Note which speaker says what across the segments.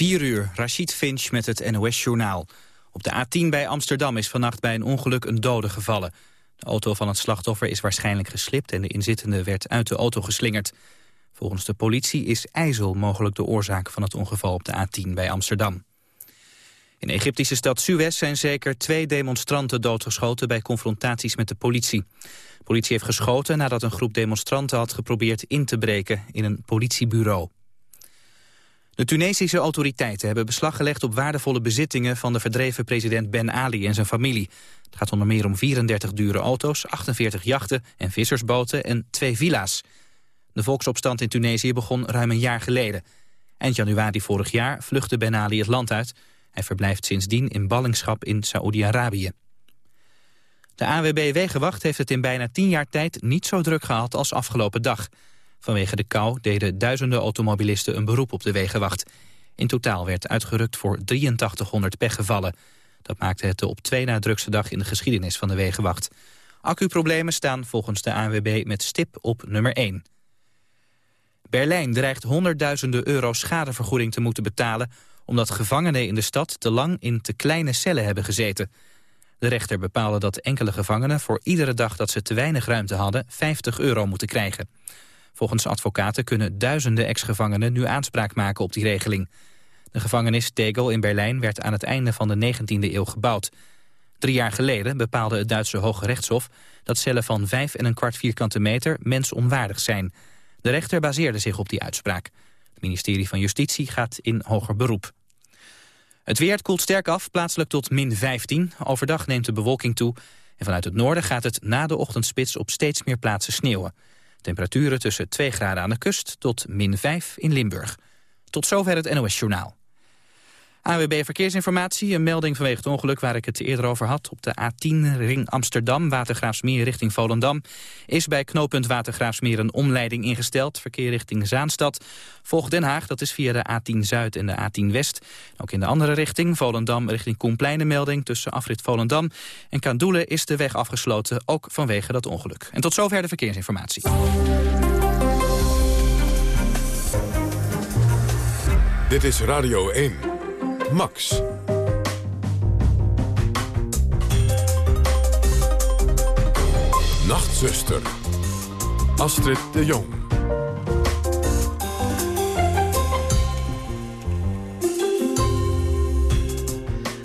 Speaker 1: 4 uur, Rachid Finch met het NOS-journaal. Op de A10 bij Amsterdam is vannacht bij een ongeluk een dode gevallen. De auto van het slachtoffer is waarschijnlijk geslipt... en de inzittende werd uit de auto geslingerd. Volgens de politie is ijzel mogelijk de oorzaak van het ongeval op de A10 bij Amsterdam. In de Egyptische stad Suez zijn zeker twee demonstranten doodgeschoten... bij confrontaties met de politie. De politie heeft geschoten nadat een groep demonstranten had geprobeerd in te breken in een politiebureau. De Tunesische autoriteiten hebben beslag gelegd op waardevolle bezittingen van de verdreven president Ben Ali en zijn familie. Het gaat onder meer om 34 dure auto's, 48 jachten en vissersboten en twee villa's. De volksopstand in Tunesië begon ruim een jaar geleden. Eind januari vorig jaar vluchtte Ben Ali het land uit. Hij verblijft sindsdien in ballingschap in Saoedi-Arabië. De AWB Wegenwacht heeft het in bijna tien jaar tijd niet zo druk gehad als afgelopen dag. Vanwege de kou deden duizenden automobilisten een beroep op de wegenwacht. In totaal werd uitgerukt voor 8300 pechgevallen. Dat maakte het de op twee na drukste dag in de geschiedenis van de wegenwacht. Accuproblemen staan volgens de ANWB met stip op nummer 1. Berlijn dreigt honderdduizenden euro schadevergoeding te moeten betalen... omdat gevangenen in de stad te lang in te kleine cellen hebben gezeten. De rechter bepaalde dat enkele gevangenen voor iedere dag dat ze te weinig ruimte hadden... 50 euro moeten krijgen. Volgens advocaten kunnen duizenden ex-gevangenen nu aanspraak maken op die regeling. De gevangenis Tegel in Berlijn werd aan het einde van de 19e eeuw gebouwd. Drie jaar geleden bepaalde het Duitse Hoge Rechtshof dat cellen van vijf en een kwart vierkante meter mensonwaardig zijn. De rechter baseerde zich op die uitspraak. Het ministerie van Justitie gaat in hoger beroep. Het weer koelt sterk af, plaatselijk tot min 15. Overdag neemt de bewolking toe. En vanuit het noorden gaat het na de ochtendspits op steeds meer plaatsen sneeuwen. Temperaturen tussen 2 graden aan de kust tot min 5 in Limburg. Tot zover het NOS Journaal. AWB Verkeersinformatie, een melding vanwege het ongeluk waar ik het eerder over had. Op de A10 ring Amsterdam, Watergraafsmeer richting Volendam... is bij knooppunt Watergraafsmeer een omleiding ingesteld. Verkeer richting Zaanstad. Volg Den Haag, dat is via de A10 Zuid en de A10 West. Ook in de andere richting, Volendam richting Koenplein melding... tussen afrit Volendam en Kandoelen is de weg afgesloten, ook vanwege dat ongeluk. En tot zover de verkeersinformatie.
Speaker 2: Dit is Radio 1. Max. Nachtzuster. Astrid de Jong.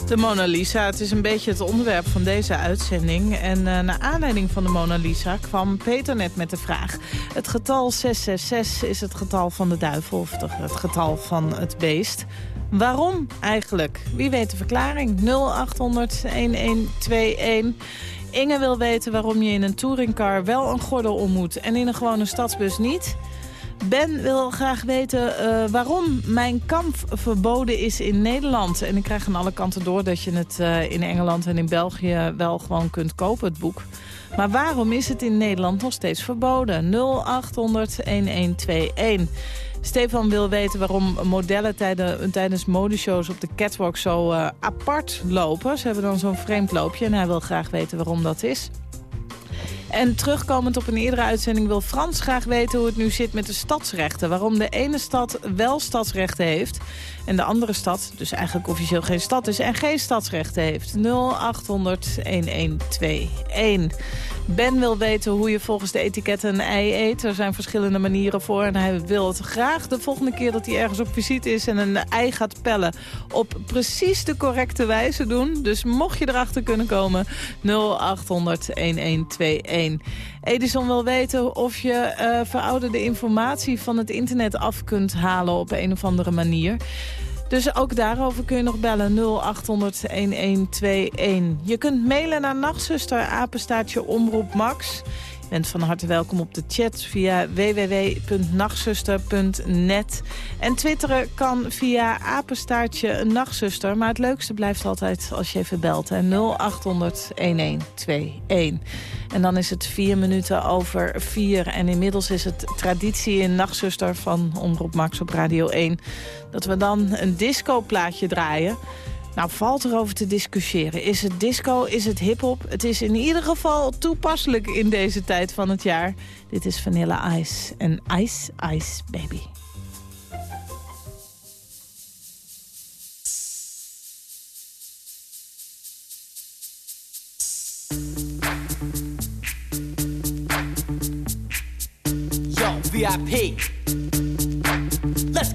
Speaker 3: De Mona Lisa, het is een beetje het onderwerp van deze uitzending. En uh, naar aanleiding van de Mona Lisa kwam Peter net met de vraag... het getal 666 is het getal van de duivel of het getal van het beest. Waarom eigenlijk? Wie weet de verklaring? 0800-1121. Inge wil weten waarom je in een touringcar wel een gordel om moet... en in een gewone stadsbus niet... Ben wil graag weten uh, waarom mijn kamp verboden is in Nederland. En ik krijg aan alle kanten door dat je het uh, in Engeland en in België wel gewoon kunt kopen, het boek. Maar waarom is het in Nederland nog steeds verboden? 0800 1121. Stefan wil weten waarom modellen tijden, tijdens modeshows op de catwalk zo uh, apart lopen. Ze hebben dan zo'n vreemd loopje en hij wil graag weten waarom dat is. En terugkomend op een eerdere uitzending wil Frans graag weten hoe het nu zit met de stadsrechten. Waarom de ene stad wel stadsrechten heeft en de andere stad, dus eigenlijk officieel geen stad is en geen stadsrechten heeft. 0800 1121. Ben wil weten hoe je volgens de etiketten een ei eet. Er zijn verschillende manieren voor. En hij wil het graag de volgende keer dat hij ergens op visite is... en een ei gaat pellen op precies de correcte wijze doen. Dus mocht je erachter kunnen komen, 0800-1121. Edison wil weten of je uh, verouderde informatie van het internet af kunt halen op een of andere manier. Dus ook daarover kun je nog bellen 0800-1121. Je kunt mailen naar nachtzuster, apenstaartje omroep Max bent van harte welkom op de chat via www.nachtzuster.net. En twitteren kan via apenstaartje nachtzuster. Maar het leukste blijft altijd als je even belt. 0800 1121. En dan is het vier minuten over vier. En inmiddels is het traditie in Nachtzuster van Omroep Max op Radio 1... dat we dan een discoplaatje draaien... Nou, valt erover te discussiëren. Is het disco, is het hiphop? Het is in ieder geval toepasselijk in deze tijd van het jaar. Dit is Vanilla Ice en Ice Ice Baby.
Speaker 4: Yo, VIP. Let's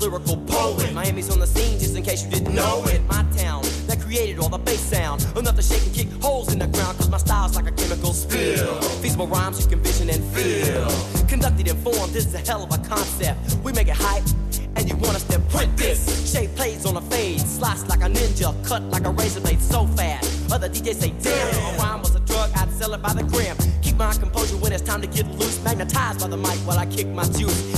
Speaker 4: lyrical poet. Miami's on the scene, just in case you didn't know it. My town that created all the bass sound. Enough to shake and kick holes in the ground, cause my style's like a chemical spill. Feasible rhymes you can vision and feel. Conducted in form, this is a hell of a concept. We make it hype. And you want us to print this? Shape plays on a fade, slice like a ninja, cut like a razor blade so fast. Other DJs say, damn, if a rhyme was a drug, I'd sell it by the gram. Keep my composure when it's time to get loose. Magnetized by the mic while I kick my juice.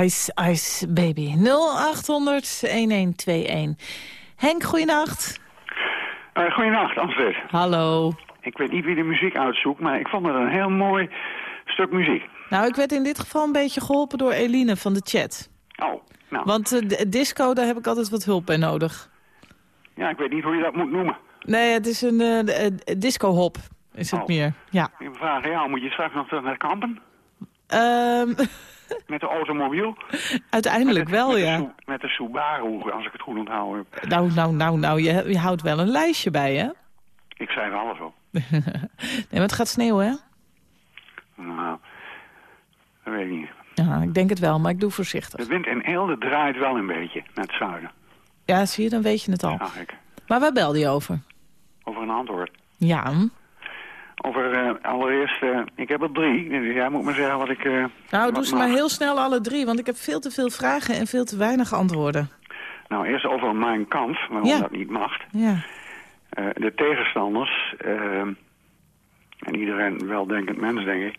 Speaker 4: Ice Ice Baby.
Speaker 3: 0800-1121. Henk, goeienacht.
Speaker 5: Uh, goedenacht, Astrid.
Speaker 3: Hallo.
Speaker 5: Ik weet niet wie de muziek uitzoekt, maar ik vond het een heel mooi stuk muziek.
Speaker 3: Nou, ik werd in dit geval een beetje geholpen door Eline van de chat.
Speaker 5: Oh, nou,
Speaker 3: Want eh, disco, daar heb ik altijd wat hulp bij nodig.
Speaker 5: ja, ik weet niet hoe je dat moet noemen.
Speaker 3: Nee, het is een eh, disco-hop, is het
Speaker 5: Oh.
Speaker 3: meer. Ja.
Speaker 5: Ik vraag jou, moet je straks nog terug naar Kampen?
Speaker 3: Ehm,
Speaker 5: Met de automobiel?
Speaker 3: uiteindelijk
Speaker 5: Met
Speaker 3: wel,
Speaker 5: met
Speaker 3: ja.
Speaker 5: Met de Subaru, als ik het goed onthouden heb.
Speaker 3: Nou, nou, nou, nou, je, je houdt wel een lijstje bij, hè?
Speaker 5: Ik schrijf alles op.
Speaker 3: Nee, maar het gaat sneeuwen, hè?
Speaker 5: Nou, dat weet ik niet.
Speaker 3: Ja, ik denk het wel, maar ik doe voorzichtig.
Speaker 5: De wind in Eelde draait wel een beetje naar het zuiden.
Speaker 3: Ja, zie je, dan weet je het al.
Speaker 5: Zag ik.
Speaker 3: Maar waar belde je over?
Speaker 5: Over een antwoord.
Speaker 3: Ja,
Speaker 5: Over eh, allereerst, eh, ik heb er drie. Dus jij moet maar zeggen wat ik... eh,
Speaker 3: nou doe ze
Speaker 5: mag.
Speaker 3: maar heel snel alle drie, want ik heb veel te veel vragen en veel te weinig antwoorden.
Speaker 5: Nou, eerst over mijn kamp, waarom
Speaker 3: Ja.
Speaker 5: dat niet mag.
Speaker 3: Ja,
Speaker 5: de tegenstanders, en iedereen weldenkend mens, denk ik...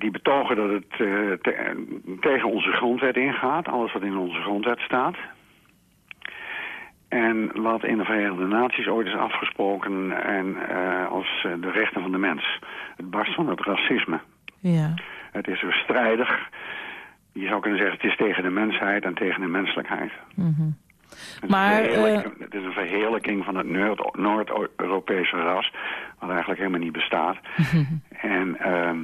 Speaker 5: die betogen dat het te- tegen onze grondwet ingaat. Alles wat in onze grondwet staat. En wat in de Verenigde Naties ooit is afgesproken en, eh, als eh, de rechten van de mens. Het barst van het racisme.
Speaker 3: ja.
Speaker 5: Het is dus strijdig. Je zou kunnen zeggen, het is tegen de mensheid en tegen de menselijkheid. Het is een
Speaker 3: Maar,
Speaker 5: verheerlijking- het is een verheerlijking van het Noord- Noord-Europese ras, wat eigenlijk helemaal niet bestaat. en ehm,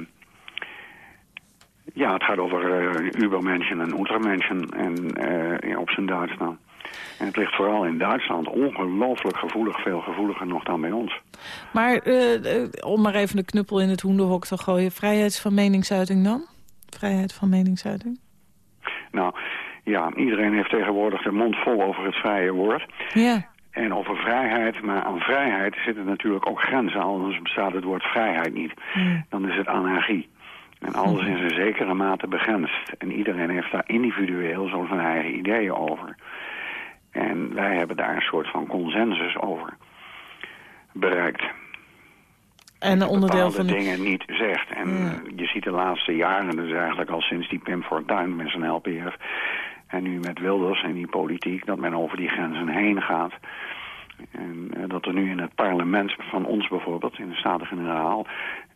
Speaker 5: ja, het gaat over uh, Ubermenschen en Untermenschen en eh, ja, op zijn Duits dan. En het ligt vooral in Duitsland ongelooflijk gevoelig, veel gevoeliger nog dan bij ons.
Speaker 3: Maar eh, eh, om maar even de knuppel in het hoenderhok te gooien, vrijheid van meningsuiting dan? Vrijheid van meningsuiting?
Speaker 5: Nou, ja, iedereen heeft tegenwoordig de mond vol over het vrije woord.
Speaker 3: Ja,
Speaker 5: En over vrijheid, maar aan vrijheid zitten natuurlijk ook grenzen. Anders bestaat het woord vrijheid niet. Dan is het anarchie. En alles is in zekere mate begrensd. En iedereen heeft daar individueel zo zijn eigen ideeën over. En wij hebben daar een soort van consensus over bereikt.
Speaker 3: en een onderdeel van... de-
Speaker 5: dingen niet zegt. En je ziet de laatste jaren, dus eigenlijk al sinds die Pim Fortuyn met zijn LPF... en nu met Wilders en die politiek, dat men over die grenzen heen gaat. En eh, dat er nu in het parlement van ons bijvoorbeeld, in de Staten-Generaal...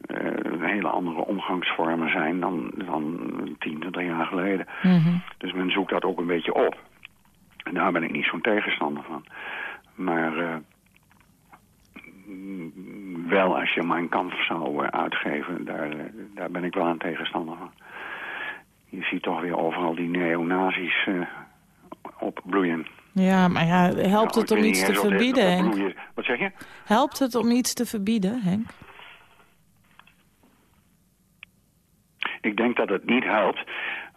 Speaker 5: eh, hele andere omgangsvormen zijn dan, dan 10, 20 jaar geleden.
Speaker 3: Mhm.
Speaker 5: Dus men zoekt dat ook een beetje op. En daar ben ik niet zo'n tegenstander van. Maar eh, wel als je mijn kamp zou eh, uitgeven, daar, eh, daar ben ik wel een tegenstander van. Je ziet toch weer overal die neonazis opbloeien.
Speaker 3: Ja, maar ja, helpt
Speaker 5: Nou,
Speaker 3: het om iets te verbieden, Henk?
Speaker 5: Wat zeg je?
Speaker 3: Helpt het om iets te verbieden, Henk?
Speaker 5: Ik denk dat het niet helpt.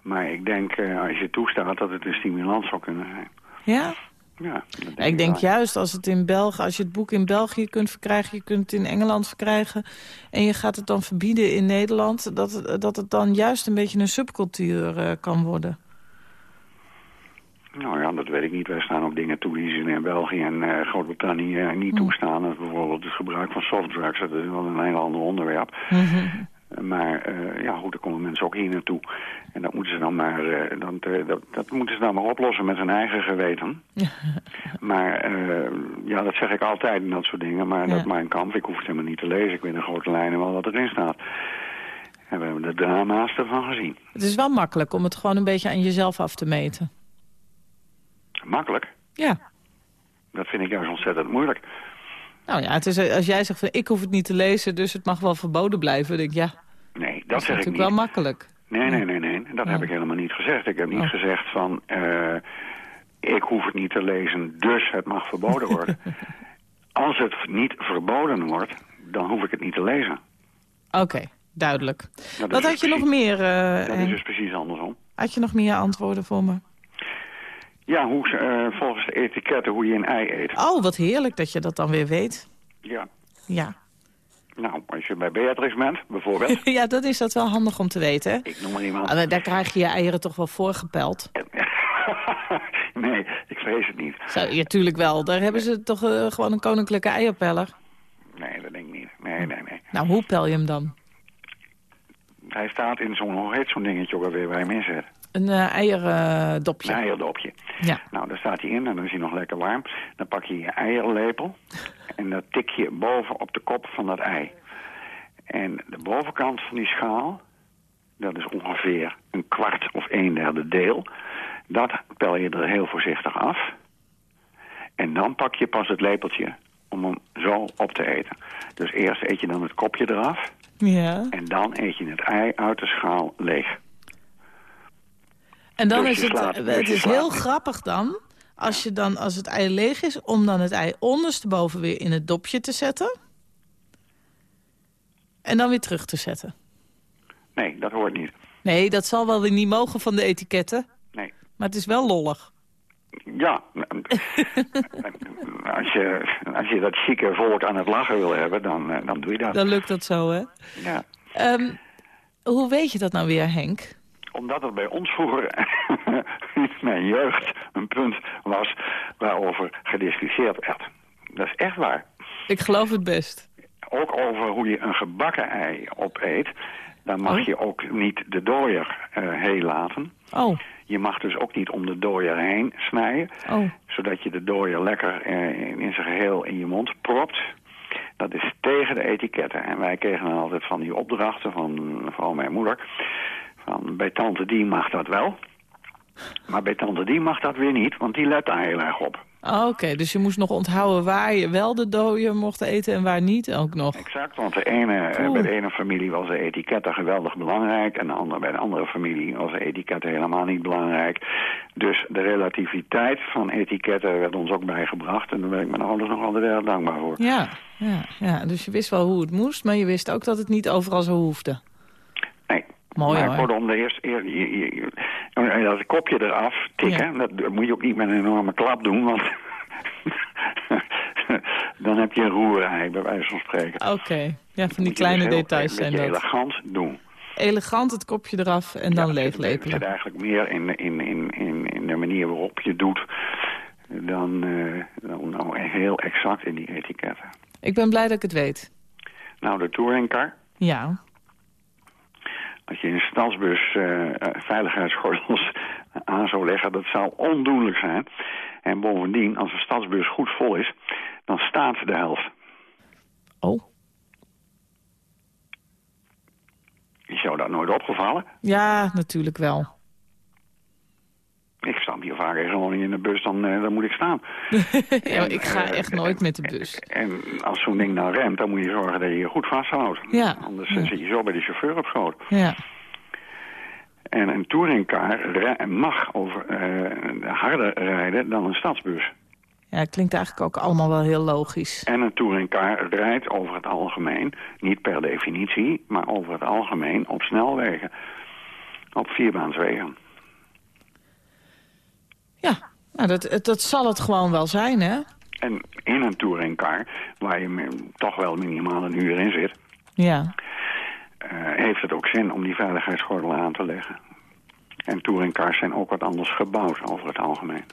Speaker 5: Maar ik denk, als je toestaat, dat het een stimulans zou kunnen zijn.
Speaker 3: Ja?
Speaker 5: Ja,
Speaker 3: Ik denk
Speaker 5: wel.
Speaker 3: juist als, het in België, als je het boek in België kunt verkrijgen... je kunt het in Engeland verkrijgen... en je gaat het dan verbieden in Nederland... dat het, dat het dan juist een beetje een subcultuur eh, kan worden.
Speaker 5: Nou ja, dat weet ik niet. Wij staan ook dingen toe die ze in België en eh, Groot-Brittannië eh, niet toestaan. Dat is bijvoorbeeld het gebruik van softdrugs. Dat is wel een heel ander onderwerp. Maar eh, ja, goed, dan komen mensen ook hier naartoe. En dat moeten ze dan maar, eh, dan te- dat, dat moeten ze dan maar oplossen met hun eigen geweten. maar eh, ja, dat zeg ik altijd en dat soort dingen. Maar
Speaker 3: Ja.
Speaker 5: dat mijn kamp, ik hoef het helemaal niet te lezen. Ik weet in grote lijnen wel wat erin staat. En we hebben de drama's ervan gezien.
Speaker 3: Het is wel makkelijk om het gewoon een beetje aan jezelf af te meten.
Speaker 5: Makkelijk.
Speaker 3: Ja.
Speaker 5: Dat vind ik juist ontzettend moeilijk.
Speaker 3: Nou ja, het is, als jij zegt van ik hoef het niet te lezen... dus het mag wel verboden blijven, denk ik ja,
Speaker 5: dat,
Speaker 3: is
Speaker 5: zeg ik niet.
Speaker 3: wel makkelijk.
Speaker 5: Nee, nee, nee, nee. Dat heb ik helemaal niet gezegd. Ik heb niet
Speaker 3: Oh.
Speaker 5: gezegd van... eh, ik hoef het niet te lezen, dus het mag verboden worden. Als het niet verboden wordt, dan hoef ik het niet te lezen.
Speaker 3: Oké, duidelijk.
Speaker 5: Dat
Speaker 3: Wat had je
Speaker 5: dus
Speaker 3: nog
Speaker 5: precies-
Speaker 3: meer, eh,
Speaker 5: Dat is
Speaker 3: Henk?
Speaker 5: dus precies andersom.
Speaker 3: Had je nog meer antwoorden voor me?
Speaker 5: Ja, hoe, eh, volgens de etiketten hoe je een ei eet.
Speaker 3: Oh, wat heerlijk dat je dat dan weer weet.
Speaker 5: Ja.
Speaker 3: Ja.
Speaker 5: Nou, als je bij Beatrix bent, bijvoorbeeld.
Speaker 3: ja, dat is dat wel handig om te weten,
Speaker 5: ik noem maar iemand.
Speaker 3: Ah, Daar krijg je je eieren toch wel voorgepeld.
Speaker 5: nee, ik vrees het niet.
Speaker 3: Zo, ja, tuurlijk wel. Daar hebben ze toch eh, gewoon een koninklijke eierpeller.
Speaker 5: Nee, dat denk ik niet. Nee, nee, nee.
Speaker 3: Nou, hoe pel je hem dan?
Speaker 5: Hij staat in zo'n, hoe heet zo'n dingetje ook alweer waar je hem in zet?
Speaker 3: Een eh, eierdopje.
Speaker 5: Een eierdopje.
Speaker 3: Ja.
Speaker 5: Nou, daar staat hij in en dan is hij nog lekker warm. Dan pak je je eierlepel en dat tik je boven op de kop van dat ei. En de bovenkant van die schaal, dat is ongeveer een kwart of een derde deel. Dat pel je er heel voorzichtig af. En dan pak je pas het lepeltje om hem zo op te eten. Dus eerst eet je dan het kopje eraf
Speaker 3: Ja.
Speaker 5: en dan eet je het ei uit de schaal leeg.
Speaker 3: En dan is het,
Speaker 5: slaat-
Speaker 3: het is
Speaker 5: slaat
Speaker 3: heel grappig dan, als, je dan, als het ei leeg is, om dan het ei ondersteboven weer in het dopje te zetten. En dan weer terug te zetten.
Speaker 5: Nee, dat hoort niet.
Speaker 3: Nee, dat zal wel weer niet mogen van de etiketten.
Speaker 5: Nee.
Speaker 3: Maar het is wel lollig.
Speaker 5: Ja, als je, als je dat chique volk aan het lachen wil hebben, dan, eh, dan doe je dat.
Speaker 3: Dan lukt dat zo, hè?
Speaker 5: Ja.
Speaker 3: Ehm, hoe weet je dat nou weer, Henk?
Speaker 5: Omdat het bij ons vroeger in mijn jeugd een punt was waarover gediscussieerd werd. Dat is echt waar.
Speaker 3: Ik geloof het best.
Speaker 5: Ook over hoe je een gebakken ei opeet. Dan mag
Speaker 3: Oh.
Speaker 5: je ook niet de dooier eh heel laten.
Speaker 3: Oh,
Speaker 5: Je mag dus ook niet om de dooier heen snijden.
Speaker 3: oh.
Speaker 5: Zodat je de dooier lekker eh, in, in zijn geheel in je mond propt. Dat is tegen de etiketten. En wij kregen dan altijd van die opdrachten van vooral mijn moeder. Van bij tante die mag dat wel. Maar bij tante die mag dat weer niet, want die let daar heel erg op.
Speaker 3: Oh, Oké, dus je moest nog onthouden waar je wel de dooien mocht eten en waar niet ook nog.
Speaker 5: Exact, want de ene, eh, bij de ene familie was de etiketten geweldig belangrijk... en de andere, bij de andere familie was de etiketten helemaal niet belangrijk. Dus de relativiteit van etiketten werd ons ook bijgebracht... en daar ben ik mijn ouders nog altijd erg dankbaar voor.
Speaker 3: Ja, ja, ja, dus je wist wel hoe het moest, maar je wist ook dat het niet overal zo hoefde.
Speaker 5: Nee.
Speaker 3: Mooi,
Speaker 5: maar
Speaker 3: hoor.
Speaker 5: kortom, de eerste, eer, dat kopje eraf tikken, dat, dat moet je ook niet met een enorme klap doen, want dan heb je een roerei, bij wijze van spreken.
Speaker 3: Oké, ja, van die kleine
Speaker 5: dus
Speaker 3: details zijn dat.
Speaker 5: elegant doen.
Speaker 3: Elegant het kopje eraf en dan
Speaker 5: Ja, Het zit eigenlijk meer in, in, in, in, in de manier waarop je doet dan, eh, dan nou heel exact in die etiketten.
Speaker 3: Ik ben blij dat ik het weet.
Speaker 5: Nou, de touringcar.
Speaker 3: Ja,
Speaker 5: Als je in een stadsbus eh, eh, veiligheidsgordels aan zou leggen, dat zou ondoenlijk zijn. En bovendien, als een stadsbus goed vol is, dan staat de helft.
Speaker 3: oh.
Speaker 5: Is jou dat nooit opgevallen?
Speaker 3: Ja, natuurlijk wel.
Speaker 5: Ik sta hier vaker gewoon in de bus, dan, eh, dan moet ik staan.
Speaker 3: ja, ik ga
Speaker 5: eh,
Speaker 3: echt nooit met de bus.
Speaker 5: En als zo'n ding nou remt, dan moet je zorgen dat je je goed vasthoudt.
Speaker 3: Ja.
Speaker 5: Anders
Speaker 3: Ja.
Speaker 5: eh, zit je zo bij de chauffeur op schoot.
Speaker 3: Ja,
Speaker 5: En een touringcar ri- mag over, eh, harder rijden dan een stadsbus.
Speaker 3: ja klinkt eigenlijk ook allemaal wel heel logisch.
Speaker 5: En een touringcar rijdt over het algemeen, niet per definitie, maar over het algemeen op snelwegen. Op vierbaanswegen.
Speaker 3: Ja, nou, dat, dat zal het gewoon wel zijn, hè?
Speaker 5: En in een touringcar, waar je toch wel minimaal een uur in zit,
Speaker 3: Ja,
Speaker 5: eh, heeft het ook zin om die veiligheidsgordel aan te leggen. En touringcars zijn ook wat anders gebouwd over het algemeen.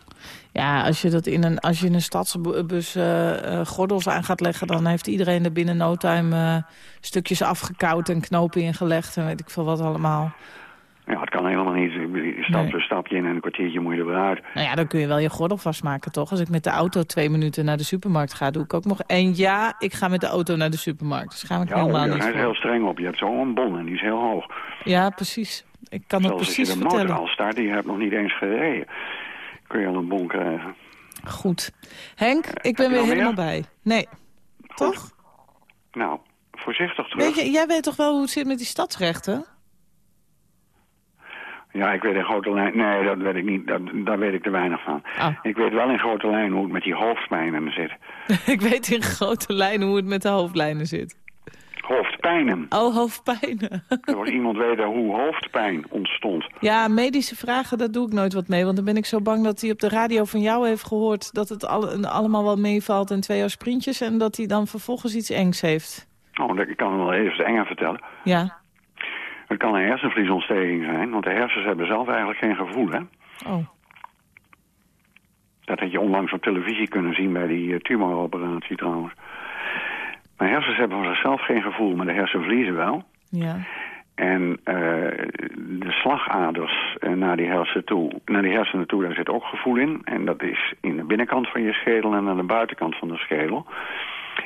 Speaker 3: ja als, je dat in een, als je in een stadsbus eh, eh, gordels aan gaat leggen... dan heeft iedereen er binnen no time stukjes afgekauwd en knopen ingelegd... en weet ik veel wat allemaal.
Speaker 5: Ja, het kan helemaal niet. Je stapt
Speaker 3: Nee.
Speaker 5: een stapje in en een kwartiertje moet je er weer uit.
Speaker 3: Nou ja, dan kun je wel je gordel vastmaken, toch? Als ik met de auto twee minuten naar de supermarkt ga, doe ik ook nog... En ja, ik ga met de auto naar de supermarkt. Dus we
Speaker 5: Ja,
Speaker 3: helemaal niet
Speaker 5: zijn ze
Speaker 3: voor.
Speaker 5: heel streng op. Je hebt zo een bon en die is heel hoog.
Speaker 3: Ja, precies. Ik kan het
Speaker 5: Zelfs als je
Speaker 3: precies
Speaker 5: de motor
Speaker 3: vertellen.
Speaker 5: al start, die hebt nog niet eens gereden. Kun je al een bon krijgen.
Speaker 3: Goed. Henk, ik
Speaker 5: heb
Speaker 3: ben
Speaker 5: je
Speaker 3: weer helemaal
Speaker 5: meer?
Speaker 3: bij. Nee. Toch?
Speaker 5: Nou, voorzichtig terug.
Speaker 3: Weet je, jij weet toch wel hoe het zit met die stadsrechten?
Speaker 5: Ja, ik weet in grote lijn... Nee, dat weet ik niet. Dat, daar weet ik te weinig van.
Speaker 3: Ah.
Speaker 5: Ik weet wel in grote lijn hoe het met die hoofdpijnen zit.
Speaker 3: ik weet in grote lijnen hoe het met de hoofdlijnen zit.
Speaker 5: Hoofdpijnen.
Speaker 3: Oh, hoofdpijnen.
Speaker 5: Er wordt iemand weten hoe hoofdpijn ontstond.
Speaker 3: ja, medische vragen, daar doe ik nooit wat mee. Want dan ben ik zo bang dat hij op de radio van jou heeft gehoord... dat het alle- allemaal wel meevalt en twee jaar sprintjes... en dat hij dan vervolgens iets engs heeft.
Speaker 5: Oh, ik kan wel even enger vertellen.
Speaker 3: Ja.
Speaker 5: Het kan een hersenvliesontsteking zijn, want de hersens hebben zelf eigenlijk geen gevoel, hè?
Speaker 3: Oh.
Speaker 5: Dat had je onlangs op televisie kunnen zien bij die eh, tumoroperatie trouwens. Maar hersens hebben van zichzelf geen gevoel, maar de hersenvliezen wel.
Speaker 3: Ja.
Speaker 5: En eh, de slagaders eh, naar, die hersen toe, naar die hersenen toe, daar zit ook gevoel in. En dat is in de binnenkant van je schedel en aan de buitenkant van de schedel.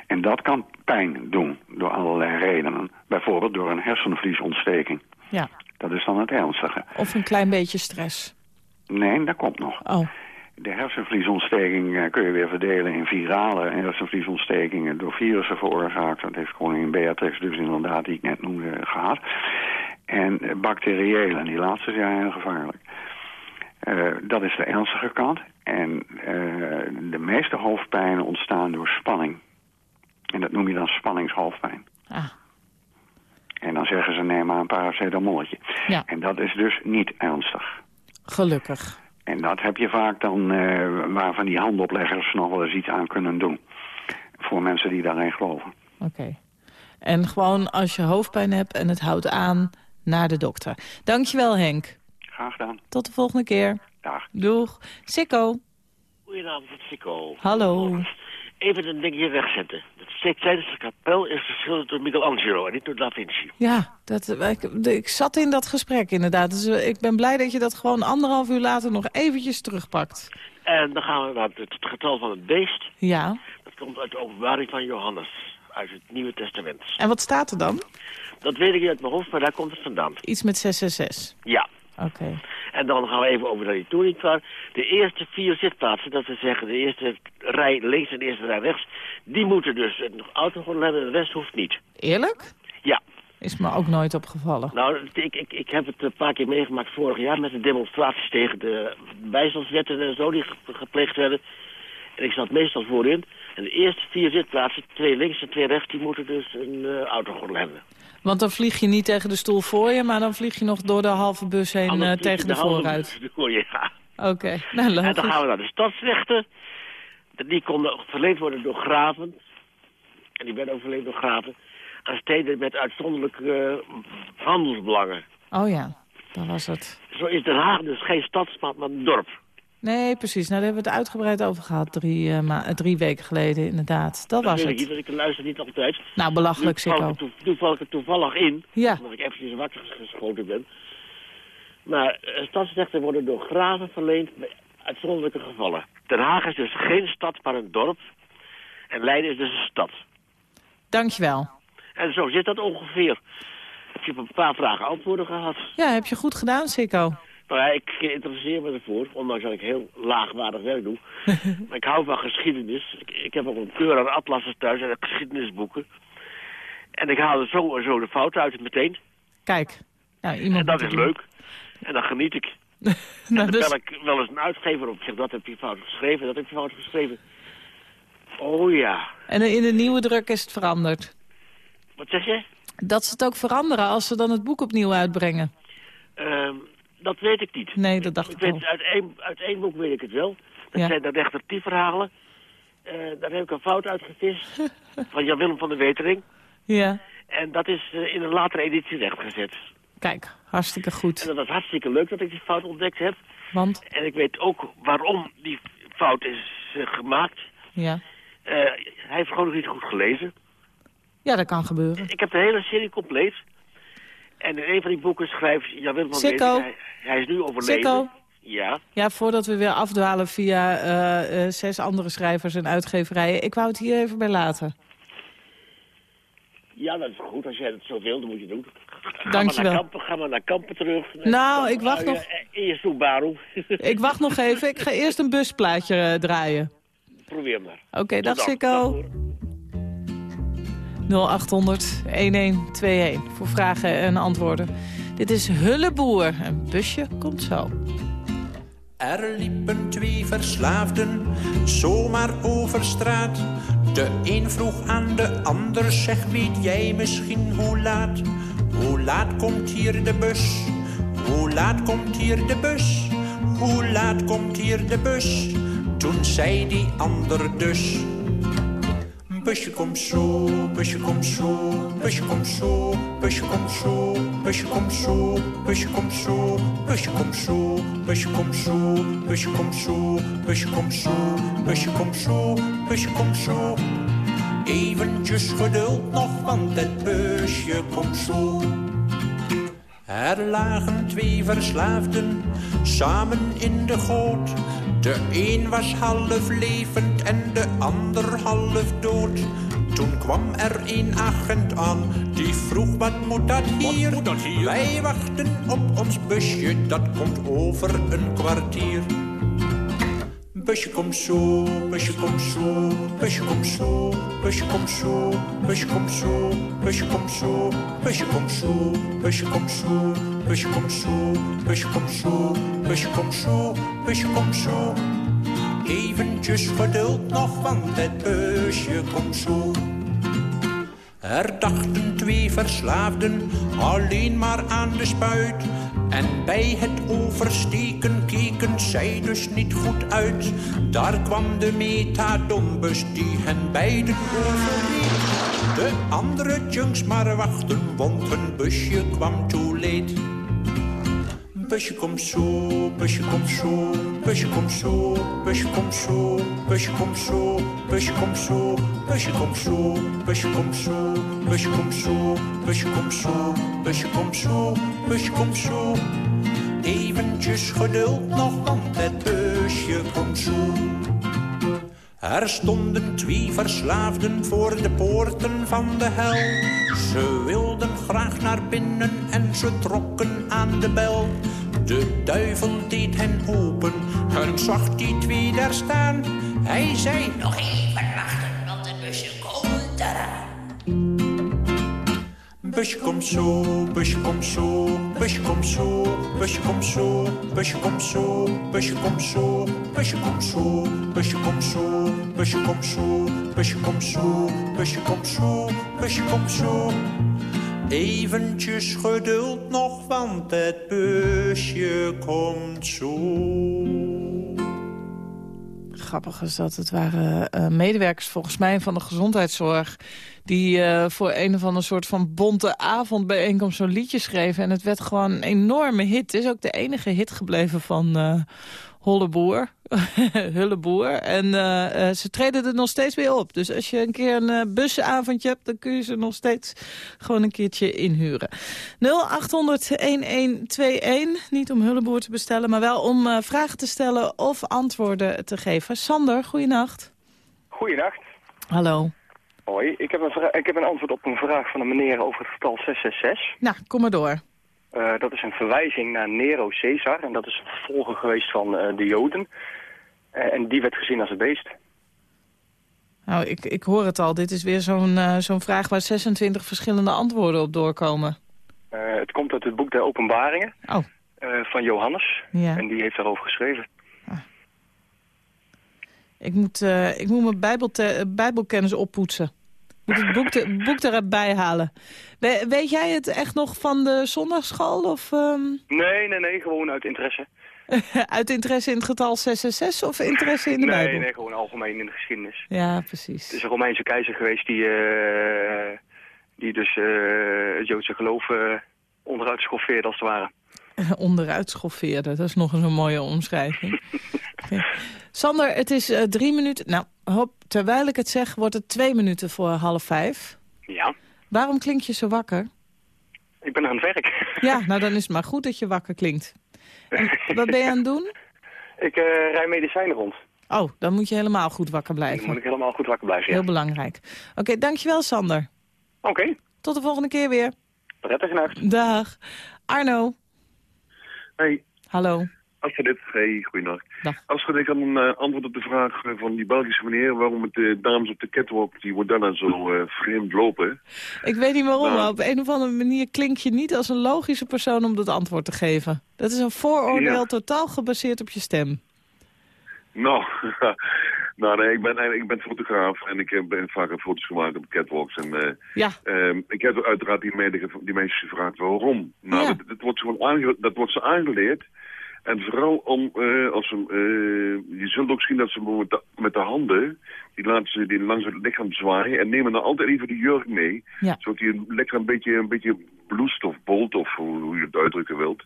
Speaker 5: En dat kan pijn doen door allerlei redenen. Bijvoorbeeld door een hersenvliesontsteking.
Speaker 3: Ja.
Speaker 5: Dat is dan het ernstige.
Speaker 3: Of een klein beetje stress.
Speaker 5: Nee, dat komt nog.
Speaker 3: Oh.
Speaker 5: De hersenvliesontsteking eh, kun je weer verdelen in virale hersenvliesontstekingen door virussen veroorzaakt. Dat heeft koningin Beatrix dus inderdaad, die ik net noemde, gehad. En eh, bacteriële, en die laatste zijn heel gevaarlijk. Eh, dat is de ernstige kant. En de meeste hoofdpijnen ontstaan door spanning. En dat noem je dan spanningshoofdpijn.
Speaker 3: Ah.
Speaker 5: En dan zeggen ze neem maar een paracetamolletje.
Speaker 3: Ja.
Speaker 5: En dat is dus niet ernstig.
Speaker 3: Gelukkig.
Speaker 5: En dat heb je vaak dan, uh, waar van die handopleggers nog wel eens iets aan kunnen doen. Voor mensen die daarin geloven.
Speaker 3: Oké. En gewoon als je hoofdpijn hebt en het houdt aan, naar de dokter. Dankjewel Henk.
Speaker 5: Graag gedaan.
Speaker 3: Tot de volgende keer.
Speaker 5: Dag.
Speaker 3: Doeg. Sikko.
Speaker 6: Goedenavond, Sikko.
Speaker 3: Hallo.
Speaker 6: Even een dingje wegzetten. Het steekt tijdens de kapel is verschillend door Michelangelo en niet door Da Vinci.
Speaker 3: Ja, dat, ik, ik zat in dat gesprek inderdaad. Dus eh, ik ben blij dat je dat gewoon anderhalf uur later nog eventjes terugpakt.
Speaker 6: En dan gaan we naar het getal van het beest.
Speaker 3: Ja.
Speaker 6: Dat komt uit de openbaring van Johannes, uit het Nieuwe Testament.
Speaker 3: En wat staat er dan?
Speaker 6: Dat weet ik niet uit mijn hoofd, maar daar komt het vandaan.
Speaker 3: Iets met 666?
Speaker 6: Ja.
Speaker 3: Oké.
Speaker 6: En dan gaan we even over naar die touringcar. De eerste vier zitplaatsen, dat we zeggen de eerste rij links en de eerste rij rechts... die moeten dus een autogordel hebben en de rest hoeft niet.
Speaker 3: Eerlijk?
Speaker 6: Ja.
Speaker 3: Is me ook nooit opgevallen.
Speaker 6: Nou, ik, ik, ik heb het een paar keer meegemaakt vorig jaar... met de demonstraties tegen de bijstandswetten en zo die gepleegd werden. En ik zat meestal voorin. En de eerste vier zitplaatsen, twee links en twee rechts... die moeten dus een uh, autogordel hebben.
Speaker 3: Want dan vlieg je niet tegen de stoel voor je... maar dan vlieg je nog door de halve bus heen uh, tegen de, de vooruit.
Speaker 6: De ja.
Speaker 3: Oké, okay. nou logisch.
Speaker 6: En dan gaan we naar de stadsrechten. Die konden verleend worden door graven. En die werden ook verleend door graven. Aan steden met uitzonderlijke uh, handelsbelangen.
Speaker 3: Oh ja, dat was het.
Speaker 6: Zo is Den Haag dus geen stad, maar een dorp.
Speaker 3: Nee, precies. Nou, daar hebben we het uitgebreid over gehad. Drie, uh, ma drie weken geleden, inderdaad. Dat, was het.
Speaker 6: Ik, ik luister niet altijd.
Speaker 3: Nou, belachelijk, Sikko.
Speaker 6: Toen val ik er toevallig in.
Speaker 3: Ja.
Speaker 6: Omdat ik eventjes wakker geschoten ben. Maar uh, stadsrechten worden door graven verleend bij uitzonderlijke gevallen. Den Haag is dus geen stad, maar een dorp. En Leiden is dus een stad.
Speaker 3: Dankjewel.
Speaker 6: En zo zit dat ongeveer. Ik heb een paar vragen antwoorden gehad.
Speaker 3: Ja, heb je goed gedaan, Sikko.
Speaker 6: Ja, ik interesseer me ervoor, ondanks dat ik heel laagwaardig werk doe. maar ik hou van geschiedenis. Ik, ik heb ook een keur aan atlassen thuis en geschiedenisboeken. En ik haal er zo en zo de fout uit meteen.
Speaker 3: Kijk. Nou, iemand
Speaker 6: en dat is leuk. En dan geniet ik.
Speaker 3: nou,
Speaker 6: en dan
Speaker 3: dus...
Speaker 6: ik wel eens een uitgever op. Zeg, dat heb je fout geschreven, dat heb je fout geschreven. Oh ja.
Speaker 3: En in de nieuwe druk is het veranderd.
Speaker 6: Wat zeg je?
Speaker 3: Dat ze het ook veranderen als ze dan het boek opnieuw uitbrengen.
Speaker 6: Um, dat weet ik niet.
Speaker 3: Nee, dat dacht
Speaker 6: ik.
Speaker 3: ik,
Speaker 6: weet, uit, één, uit één boek weet ik het wel. Dat
Speaker 3: Ja.
Speaker 6: zijn de rechtertieverhalen. Uh, daar heb ik een fout uitgevist. van Jan-Willem van der Wetering.
Speaker 3: Ja.
Speaker 6: En dat is uh, in een latere editie rechtgezet.
Speaker 3: Kijk, hartstikke goed.
Speaker 6: En dat is hartstikke leuk dat ik die fout ontdekt heb.
Speaker 3: Want?
Speaker 6: En ik weet ook waarom die fout is uh, gemaakt.
Speaker 3: Ja.
Speaker 6: hij heeft gewoon nog niet goed gelezen.
Speaker 3: Ja, dat kan gebeuren.
Speaker 6: Ik heb de hele serie compleet. En in een van die boeken schrijft van
Speaker 3: Sikko.
Speaker 6: Hij, hij is nu overleden.
Speaker 3: Sikko.
Speaker 6: Ja.
Speaker 3: Ja, voordat we weer afdwalen via uh, uh, zes andere schrijvers en uitgeverijen. Ik wou het hier even bij laten.
Speaker 6: Ja, dat is goed. Als jij het zo wil, dan moet je doen. Ga
Speaker 3: Dank je
Speaker 6: maar naar. Kampen, ga maar naar Kampen terug.
Speaker 3: Nou, ik wacht
Speaker 6: ga je
Speaker 3: nog-
Speaker 6: In je Subaru.
Speaker 3: Ik wacht nog even. Ik ga eerst een busplaatje draaien.
Speaker 6: Probeer maar.
Speaker 3: Oké, okay, Dag, Sikko.
Speaker 6: Dag,
Speaker 3: 0800 1121 voor vragen en antwoorden. Dit is Hulleboer. Een busje komt zo.
Speaker 7: Er liepen twee verslaafden zomaar over straat. De een vroeg aan de ander, zeg weet jij misschien hoe laat? Hoe laat komt hier de bus? Hoe laat komt hier de bus? Hoe laat komt hier de bus? Toen zei die ander dus... Busje komt zo, busje komt zo, busje komt zo, busje komt zo, busje komt zo, busje komt zo, busje komt zo, busje komt zo, busje komt zo, busje komt zo, busje komt zo, busje komt zo. Eventjes geduld nog, want het busje komt zo. Er lagen twee verslaafden samen in de goot. De een was half levend en de ander half dood. Toen kwam er een agent aan, die vroeg wat moet dat hier?
Speaker 2: moet dat hier?
Speaker 7: Wij wachten op ons busje, dat komt over een kwartier. Busje komt zo, busje komt zo, busje komt zo, busje komt zo, busje komt zo, busje komt zo, busje komt zo, busje komt zo, busje komt zo, busje komt zo, busje komt zo, busje komt zo. Eventjes geduld nog, want het busje komt zo. Er dachten twee verslaafden alleen maar aan de spuit. En bij het oversteken keken zij dus niet goed uit. Daar kwam de metadonbus die hen beiden overreed. De andere junks maar wachten, want hun busje kwam too late. Busje komt zo, busje komt zo, busje komt zo, busje komt zo, busje komt zo, busje komt zo, busje komt zo, busje komt zo, busje komt zo, busje komt zo, busje komt zo, busje komt zo. Eventjes geduld nog, want het busje komt zo. Er stonden twee verslaafden voor de poorten van de hel. Ze wilden graag naar binnen en ze trokken aan de bel. De duivel deed hen open en zag die twee daar staan. Hij zei, nog even wachten, want het busje komt eraan. Busje komt zo, busje komt zo, busje komt zo, busje komt zo, busje komt zo, busje komt zo, busje komt zo, busje komt zo, busje komt zo, busje komt zo, busje komt zo, busje komt zo. Eventjes geduld nog, want het busje komt zo.
Speaker 3: Grappig is dat het waren eh, medewerkers volgens mij van de gezondheidszorg... die eh, voor een of ander soort van bonte avondbijeenkomst zo'n liedje schreven. En het werd gewoon een enorme hit. Het is ook de enige hit gebleven van uh, Holleboer. Hulleboer. En uh, uh, ze treden er nog steeds weer op. Dus als je een keer een uh, busavondje hebt... dan kun je ze nog steeds gewoon een keertje inhuren. 0800-1121. Niet om Hulleboer te bestellen, maar wel om vragen te stellen... of antwoorden te geven. Sander, goeienacht.
Speaker 8: Goeienacht.
Speaker 3: Hallo.
Speaker 8: Hoi, ik heb, een ik heb een antwoord op een vraag van een meneer over het getal 666.
Speaker 3: Nou, kom maar door.
Speaker 8: Uh, dat is een verwijzing naar Nero Caesar. En dat is het vervolger geweest van uh, de Joden. Uh, en die werd gezien als een beest.
Speaker 3: Nou, ik, ik hoor het al. Dit is weer zo'n zo'n vraag waar 26 verschillende antwoorden op doorkomen.
Speaker 8: het komt uit het boek der openbaringen
Speaker 3: oh.
Speaker 8: van Johannes.
Speaker 3: Ja.
Speaker 8: En die heeft daarover geschreven.
Speaker 3: Ah. Ik, moet, ik moet mijn bijbelte, bijbelkennis oppoetsen. Ik moet het boek, boek erbij halen. We, weet jij het echt nog van de zondagschool? Of, um...
Speaker 8: Nee, nee, nee, gewoon uit interesse.
Speaker 3: uit interesse in het getal 666 of interesse in de
Speaker 8: nee,
Speaker 3: Bijbel?
Speaker 8: Nee, gewoon algemeen in de geschiedenis.
Speaker 3: Ja, precies.
Speaker 8: Het is een Romeinse keizer geweest die, uh, die dus uh, het Joodse geloof uh, onderuit schoffeerde als het ware.
Speaker 3: onderuit schoffeerde, dat is nog eens een mooie omschrijving. okay. Sander, het is drie minuten... Nou, hop, terwijl ik het zeg, wordt het twee minuten voor half vijf.
Speaker 8: Ja.
Speaker 3: Waarom klink je zo wakker?
Speaker 8: Ik ben aan het werk.
Speaker 3: Ja, nou dan is het maar goed dat je wakker klinkt. En wat ben je aan het doen?
Speaker 8: Ik uh, rij medicijnen rond.
Speaker 3: Oh, dan moet je helemaal goed wakker blijven.
Speaker 8: Dan moet ik helemaal goed wakker blijven, ja.
Speaker 3: Heel belangrijk. Oké, okay, dankjewel Sander.
Speaker 8: Oké. Okay.
Speaker 3: Tot de volgende keer weer.
Speaker 8: Prettige nacht.
Speaker 3: Dag. Arno.
Speaker 9: Hey.
Speaker 3: Hallo.
Speaker 9: Astrid, hey, goeienacht.
Speaker 3: Dag.
Speaker 9: Astrid, ik had een uh, antwoord op de vraag van die Belgische meneer... waarom het de dames op de catwalk, die Modella, zo uh, vreemd lopen.
Speaker 3: Ik weet niet waarom, nou, maar op een of andere manier klink je niet als een logische persoon om dat antwoord te geven. Dat is een vooroordeel ja. totaal gebaseerd op je stem.
Speaker 9: Nou, nou nee, ik ben, ik ben fotograaf en ik heb vaak foto's gemaakt op catwalks. En, uh,
Speaker 3: ja.
Speaker 9: uh, ik heb uiteraard die, mede, die mensen gevraagd waarom. Nou,
Speaker 3: ja.
Speaker 9: dat, dat, wordt gewoon dat wordt ze aangeleerd. En vooral om, uh, als ze, uh, je zult ook zien dat ze met de, met de handen, die laten ze die langs het lichaam zwaaien en nemen dan altijd even de jurk mee.
Speaker 3: Ja.
Speaker 9: Zodat die lekker een beetje, een beetje bloest of bolt of hoe, hoe je het uitdrukken wilt.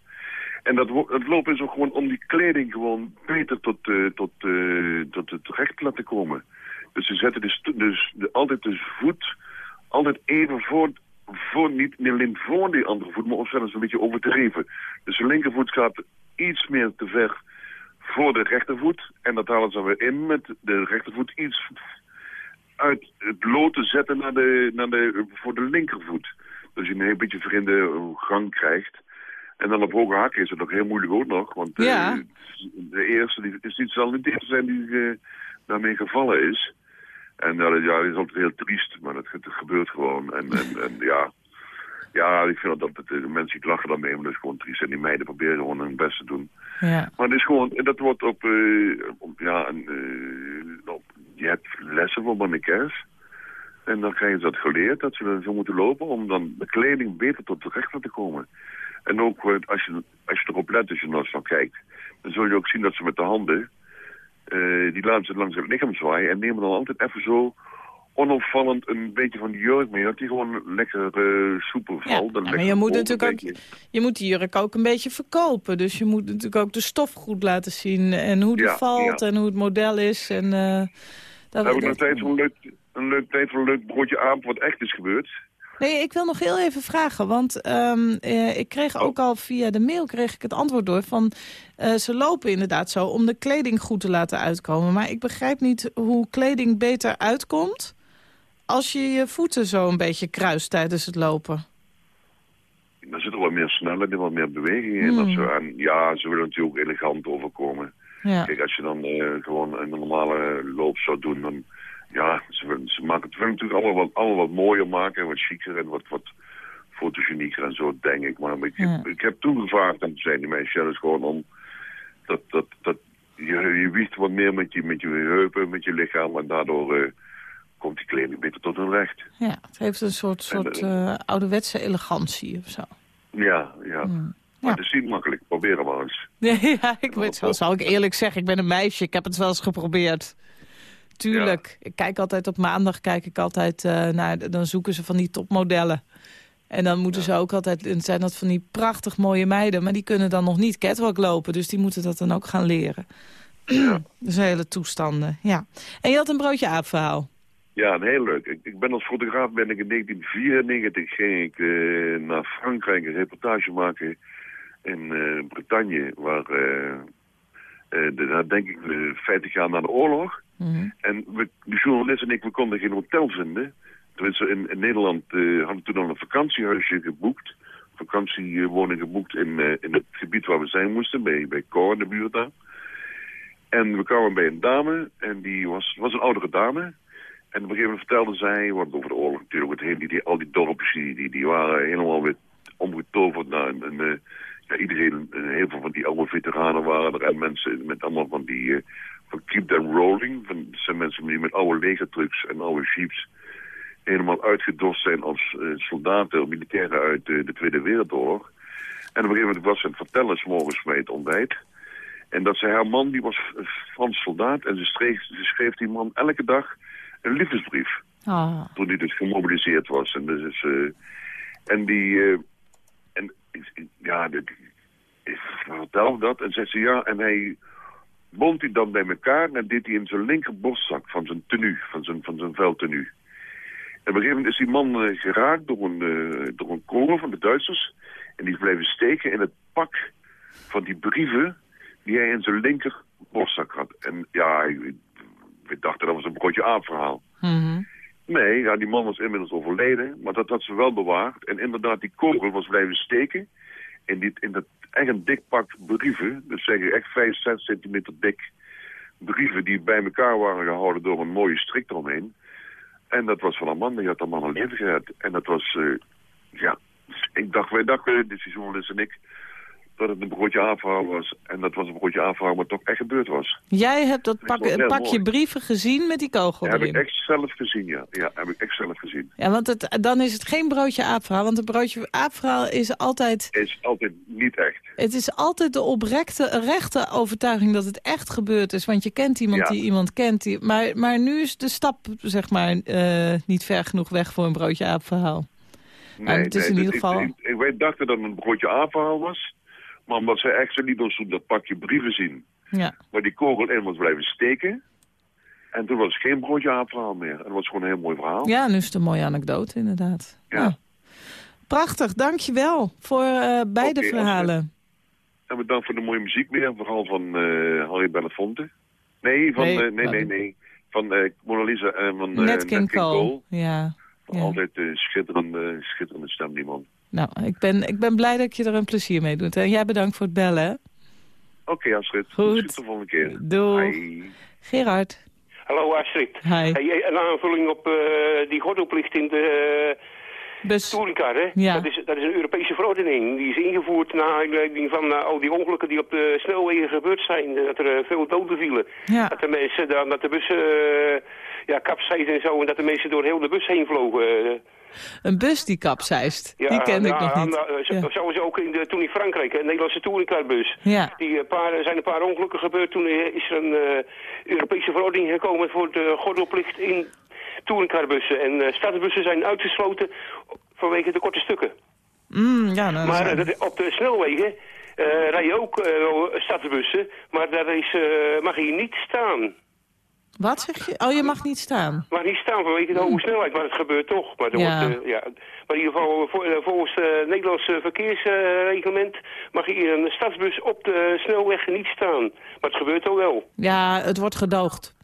Speaker 9: En dat, het lopen is ook gewoon om die kleding gewoon beter tot, uh, tot, tot het recht te laten komen. Dus ze zetten dus, dus de, altijd de voet altijd even voor, voor, niet alleen voor die andere voet, maar ook zelfs een beetje overdreven. Dus de linkervoet gaat iets meer te ver voor de rechtervoet. En dat halen ze weer in met de rechtervoet iets uit het lood te zetten naar de, naar de, voor de linkervoet. Dus je een heel beetje vreemde gang krijgt. En dan op hoge hakken is het ook heel moeilijk ook nog. Want
Speaker 3: ja.
Speaker 9: uh, de eerste die, is niet, zal niet de eerste zijn die uh, daarmee gevallen is. En uh, ja, dat is altijd heel triest, maar dat, dat gebeurt gewoon. En, en, en ja... Ja, ik vind dat, dat de mensen die lachen daarmee, maar dat is gewoon triest. En die meiden proberen gewoon hun best te doen.
Speaker 3: Ja.
Speaker 9: Maar het is gewoon, dat wordt op, uh, op ja, een, uh, op, je hebt lessen voor Bonnekers. En dan krijgen ze dat geleerd, dat ze zo moeten lopen om dan de kleding beter tot de rechter te komen. En ook eh, als je, als je erop let, als je naar kijkt, dan zul je ook zien dat ze met de handen, eh, die laten ze langs het lichaam zwaaien en nemen dan altijd even zo onopvallend een beetje van die jurk mee, dat die gewoon lekker uh, soepel valt.
Speaker 3: Ja, maar je moet natuurlijk ook, je moet die jurk ook een beetje verkopen. Dus je moet natuurlijk ook de stof goed laten zien. En hoe die
Speaker 9: Ja,
Speaker 3: valt
Speaker 9: ja.
Speaker 3: en hoe het model is. En, eh, dat,
Speaker 9: Heb ik nog
Speaker 3: dat-
Speaker 9: tijd voor een leuk, een leuk, tijd voor een leuk broodje aap wat echt is gebeurd?
Speaker 3: Nee, ik wil nog heel even vragen. Want ehm, eh, ik kreeg ook al via de mail kreeg ik het antwoord door van... eh, ze lopen inderdaad zo om de kleding goed te laten uitkomen. Maar ik begrijp niet hoe kleding beter uitkomt... als je je voeten zo een beetje kruist tijdens het lopen.
Speaker 9: Er zit er wat meer snelheid en wat meer beweging in.
Speaker 3: Hmm.
Speaker 9: en ja, ze willen natuurlijk ook elegant overkomen.
Speaker 3: Ja.
Speaker 9: Kijk, als je dan eh, gewoon een normale loop zou doen, dan... Ja, ze, willen- ze maken het natuurlijk allemaal wat, allemaal wat mooier maken en wat chiquer en wat, wat fotogenieker en zo, denk ik. Maar ik,
Speaker 3: Ja.
Speaker 9: ik heb toegevraagd en toen zei die meisje, ja, dat is gewoon om... Dat, dat, dat, je, je wiegt wat meer met je, met je heupen, met je lichaam en daardoor eh, komt die kleding beter tot hun recht.
Speaker 3: ja, het heeft een soort, soort eh, ouderwetse elegantie of zo.
Speaker 9: Ja, ja.
Speaker 3: Hmm.
Speaker 9: Maar
Speaker 3: Ja.
Speaker 9: het is niet makkelijk. Probeer maar eens.
Speaker 3: Nee, ja, ik weet wel. Zal ik eerlijk zeggen, ik ben een meisje. Ik heb het wel eens geprobeerd. Tuurlijk. Ik kijk altijd op maandag, kijk ik altijd eh, naar, dan zoeken ze van die topmodellen. En dan moeten ze ook altijd, zijn dat van die prachtig mooie meiden, maar die kunnen dan nog niet catwalk lopen, dus die moeten dat dan ook gaan leren. dus hele toestanden, ja. En je had een broodje aapverhaal.
Speaker 9: Ja, heel leuk. Ik, ik ben als fotograaf ben ik in 1994 ging ik eh, naar Frankrijk een reportage maken in eh, Bretagne, waar de, daar denk ik eh, 50 jaar na de oorlog.
Speaker 3: Mhm.
Speaker 9: En we, de journalist en ik, we konden geen hotel vinden. Tenminste, in, in Nederland hadden we toen al een vakantiehuisje geboekt. Vakantiewoning geboekt in, in het gebied waar we zijn moesten, bij, bij Cor in de buurt daar. En we kwamen bij een dame, en die was, was een oudere dame. En op een gegeven moment vertelde zij, want over de oorlog natuurlijk, het die, al die dorpjes, die, die, waren helemaal weer omgetoverd naar eh, ja, iedereen, heel veel van die oude veteranen waren er. En mensen met allemaal van die, eh, van Keep Them Rolling. Van, dat zijn mensen die met oude legertrucks en oude jeeps helemaal uitgedost zijn als eh, soldaten of militairen uit de Tweede Wereldoorlog. En op een gegeven moment was ze het vertellen, morgens bij het ontbijt. En dat ze haar man, die was Frans soldaat. En ze ze schreef die man elke dag een liefdesbrief.
Speaker 3: Ah.
Speaker 9: Toen hij dus gemobiliseerd was. En, dus, eh, en die... eh, en ja, de, ik vertelde dat. En zei ze ja. En hij bond die dan bij elkaar. En deed hij in zijn linker borstzak van zijn tenue. Van zijn, van zijn veldtenue. En op een gegeven moment is die man eh, geraakt door een, door een kogel van de Duitsers. En die is blijven steken in het pak van die brieven die hij in zijn linker borstzak had. En ja, we dachten dat was een broodje aapverhaal.
Speaker 3: Mhm.
Speaker 9: Nee, ja, die man was inmiddels overleden, maar dat had ze wel bewaard. En inderdaad, die kogel was blijven steken in, die, in dat echt een dik pak brieven. Dus zeggen echt 5, 6 centimeter dik brieven die bij elkaar waren gehouden door een mooie strik eromheen. En dat was van een man, die had een man een leven gered. En dat was, eh, ja, ik dacht, wij dachten, de journalist en ik, dat het een broodje aanverhaal was. En dat was een broodje aanverhaal, maar toch echt gebeurd was.
Speaker 3: Jij hebt dat pak, een pakje
Speaker 9: mooi.
Speaker 3: brieven gezien met die kogel
Speaker 9: heb
Speaker 3: erin.
Speaker 9: ik echt zelf gezien, ja. Ja, heb ik echt zelf gezien.
Speaker 3: Ja, want het, dan is het geen broodje aapverhaal. Want een broodje aapverhaal is altijd...
Speaker 9: Is altijd niet echt.
Speaker 3: Het is altijd de oprechte rechte overtuiging dat het echt gebeurd is. Want je kent iemand
Speaker 9: Ja.
Speaker 3: die iemand kent. Die, maar, maar nu is de stap zeg maar eh, niet ver genoeg weg voor een broodje aapverhaal. Maar het is in
Speaker 9: dus
Speaker 3: ieder
Speaker 9: ik-
Speaker 3: geval-
Speaker 9: Ik, dachten dat het een broodje aanverhaal was. Maar omdat zij echt zo niet ons dat pakje brieven zien.
Speaker 3: Ja.
Speaker 9: Waar die kogel in was blijven steken. En toen was het geen broodje aanverhaal meer. En dat was gewoon een heel mooi verhaal.
Speaker 3: ja, nu is het een mooie anekdote inderdaad.
Speaker 9: Ja.
Speaker 3: Prachtig, dankjewel voor eh, beide verhalen.
Speaker 9: En bedankt voor de mooie muziek weer. Vooral van eh Harry Belafonte. Nee, van,
Speaker 3: Nee,
Speaker 9: nee, nee, nee,
Speaker 3: maar-
Speaker 9: nee. Van eh, Mona Lisa en van eh,
Speaker 3: Net King Cole. Ja. ja.
Speaker 9: Altijd schitterende, schitterende stem, die man.
Speaker 3: Nou, ik ben, ik ben blij dat je er een plezier mee doet. En jij bedankt voor het bellen.
Speaker 9: Oké, Astrid.
Speaker 3: Goed.
Speaker 9: Tot de volgende keer.
Speaker 3: Doeg.
Speaker 9: Hoi.
Speaker 3: Gerard.
Speaker 10: Hallo Astrid.
Speaker 3: Hi.
Speaker 10: Hey, een aanvulling op eh, die gordelplicht in de,
Speaker 3: Bus.
Speaker 10: touringcar?
Speaker 3: Ja.
Speaker 10: Dat, is, dat is een Europese verordening. Die is ingevoerd na aanleiding van eh, al die ongelukken die op de snelwegen gebeurd zijn. Dat er eh, veel doden vielen.
Speaker 3: Ja.
Speaker 10: Dat de mensen, dan, dat de bussen ja, en zo. En dat de mensen door heel de bus heen vlogen. eh.
Speaker 3: Een bus die kapseist.
Speaker 10: Ja,
Speaker 3: die kende ik
Speaker 10: ja,
Speaker 3: nog niet.
Speaker 10: eh, zo,
Speaker 3: Ja.
Speaker 10: zo is ook in de, toen in Frankrijk, een Nederlandse touringcarbus.
Speaker 3: Ja.
Speaker 10: Die eh, paar, er zijn een paar ongelukken gebeurd. Toen eh, is er een eh, Europese verordening gekomen voor de gordelplicht in touringcarbussen. En eh stadsbussen zijn uitgesloten vanwege de korte stukken.
Speaker 3: Mm, ja, nou,
Speaker 10: Maar
Speaker 3: dat
Speaker 10: eh, dat- op de snelwegen eh rijden ook eh, wel stadsbussen, maar daar is, mag je niet staan.
Speaker 3: Wat zeg je? Oh, je mag niet staan.
Speaker 10: Mag niet staan vanwege de hoge snelheid, maar het gebeurt toch. Maar.
Speaker 3: Ja.
Speaker 10: wordt, ja. maar in ieder geval, volgens het Nederlandse verkeersreglement mag je in een stadsbus op de snelweg niet staan. Maar het gebeurt al wel.
Speaker 3: Ja, het wordt gedoogd.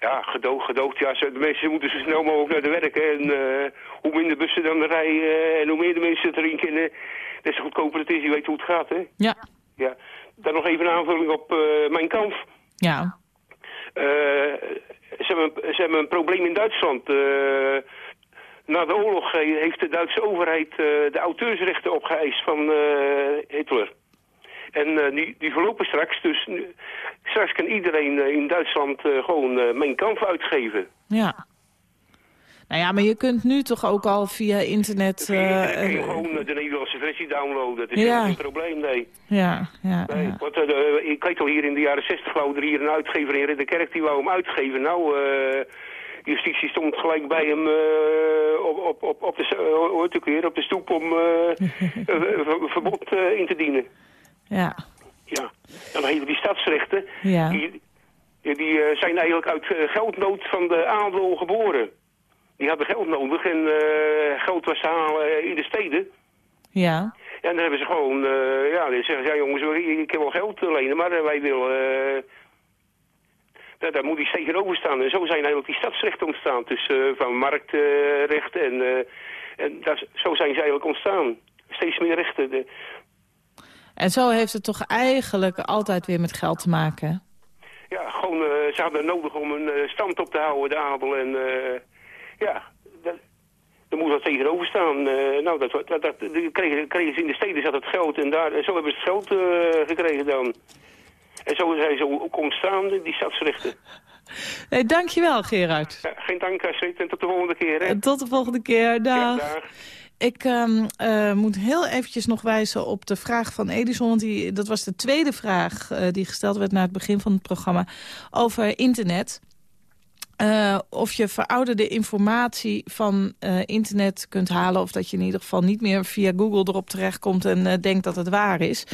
Speaker 10: Ja, gedoogd, gedoogd. Ja, de mensen moeten zo snel mogelijk naar de werk. hè. En eh, hoe minder bussen dan rijden eh, en hoe meer de mensen erin kennen, des te goedkoper het is. Je weet hoe het gaat, hè?
Speaker 3: Ja.
Speaker 10: Ja. Dan nog even een aanvulling op eh, mijn kamp.
Speaker 3: Ja.
Speaker 10: Ze, hebben, ze hebben een probleem in Duitsland. Na de oorlog heeft de Duitse overheid de auteursrechten opgeëist van Hitler. En eh, die, die verlopen straks, dus nu- straks kan iedereen eh, in Duitsland eh, gewoon eh, mijn kamp uitgeven.
Speaker 3: Ja. Nou ja, maar je kunt nu toch ook al via internet...
Speaker 10: Dan
Speaker 3: eh,
Speaker 10: kun je
Speaker 3: eh,
Speaker 10: gewoon eh, de Nederlandse versie downloaden. Dat is
Speaker 3: Ja.
Speaker 10: geen probleem, nee.
Speaker 3: ja, ja,
Speaker 10: Nee,
Speaker 3: ja.
Speaker 10: want eh, ik weet al hier in de jaren 60 wou er hier een uitgever in Ridderkerk die wou hem uitgeven. Nou, eh justitie stond gelijk bij hem eh, op, op, op, op, de, eh, weer, op de stoep om eh, verbod eh, in te dienen.
Speaker 3: Ja.
Speaker 10: Ja, dan hebben die stadsrechten,
Speaker 3: Ja.
Speaker 10: die, die, eh, zijn eigenlijk uit eh, geldnood van de adel geboren. Die hadden geld nodig en eh, geld was te halen in de steden.
Speaker 3: Ja.
Speaker 10: En dan hebben ze gewoon, ja, dan zeggen ze, ja jongens, ik heb wel geld te lenen, maar wij willen, eh, daar, moet iets tegenover staan. En zo zijn eigenlijk die stadsrechten ontstaan, dus van marktrecht en, en dat, zo zijn ze eigenlijk ontstaan. Steeds meer rechten. De,
Speaker 3: En zo heeft het toch eigenlijk altijd weer met geld te maken.
Speaker 10: ja, gewoon, eh, ze hadden nodig om een eh, stand op te houden, de adel. En eh, ja, dat, er moet wat tegenover staan. Nou, dat, dat, dat, kregen, kregen ze in de steden zat het geld en daar, en zo hebben ze het geld gekregen dan. En zo zijn ze ook ontstaan, die stadsrechten.
Speaker 3: Nee, dankjewel Gerard.
Speaker 10: Ja, geen dank, Astrid, en tot de volgende keer. Hè.
Speaker 3: En tot de volgende keer. Dag.
Speaker 10: Ja, dag.
Speaker 3: Ik ehm, eh, moet heel eventjes nog wijzen op de vraag van Edison. Want die, dat was de tweede vraag eh, die gesteld werd na het begin van het programma over internet. Eh, of je verouderde informatie van internet kunt halen... of dat je in ieder geval niet meer via Google erop terechtkomt... en denkt dat het waar is.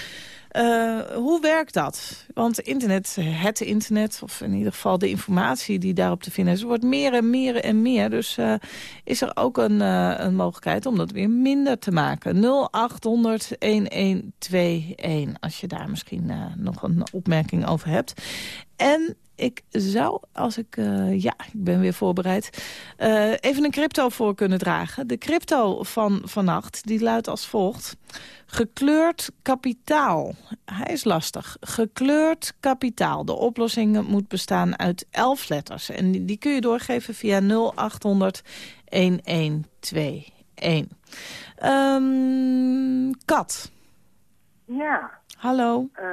Speaker 3: Eh, hoe werkt dat? Want internet, het internet, of in ieder geval de informatie die daarop te vinden is... wordt meer en meer en meer. Dus eh, is er ook een, eh, een mogelijkheid om dat weer minder te maken. 0800-1121, als je daar misschien nog een opmerking over hebt. En ik zou, als ik... eh, ja, ik ben weer voorbereid... eh, even een crypto voor kunnen dragen. De crypto van vannacht, die luidt als volgt. Gekleurd kapitaal. Hij is lastig. Gekleurd kapitaal. De oplossing moet bestaan uit elf letters. En die, die kun je doorgeven via 0800 1121. Ehm, Kat,
Speaker 11: Ja,
Speaker 3: hallo.
Speaker 11: eh,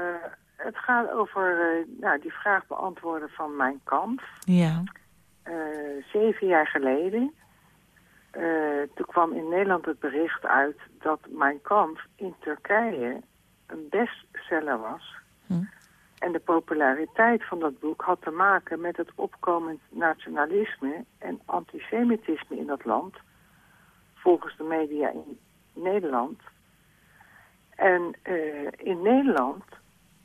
Speaker 11: het gaat over eh, nou, die vraag beantwoorden van mijn kant.
Speaker 3: Ja.
Speaker 11: Eh, zeven jaar geleden, eh, toen kwam in Nederland het bericht uit dat mijn kamp in Turkije een bestseller was.
Speaker 3: Hm.
Speaker 11: En de populariteit van dat boek had te maken met het opkomend nationalisme en antisemitisme in dat land, volgens de media in Nederland. En in Nederland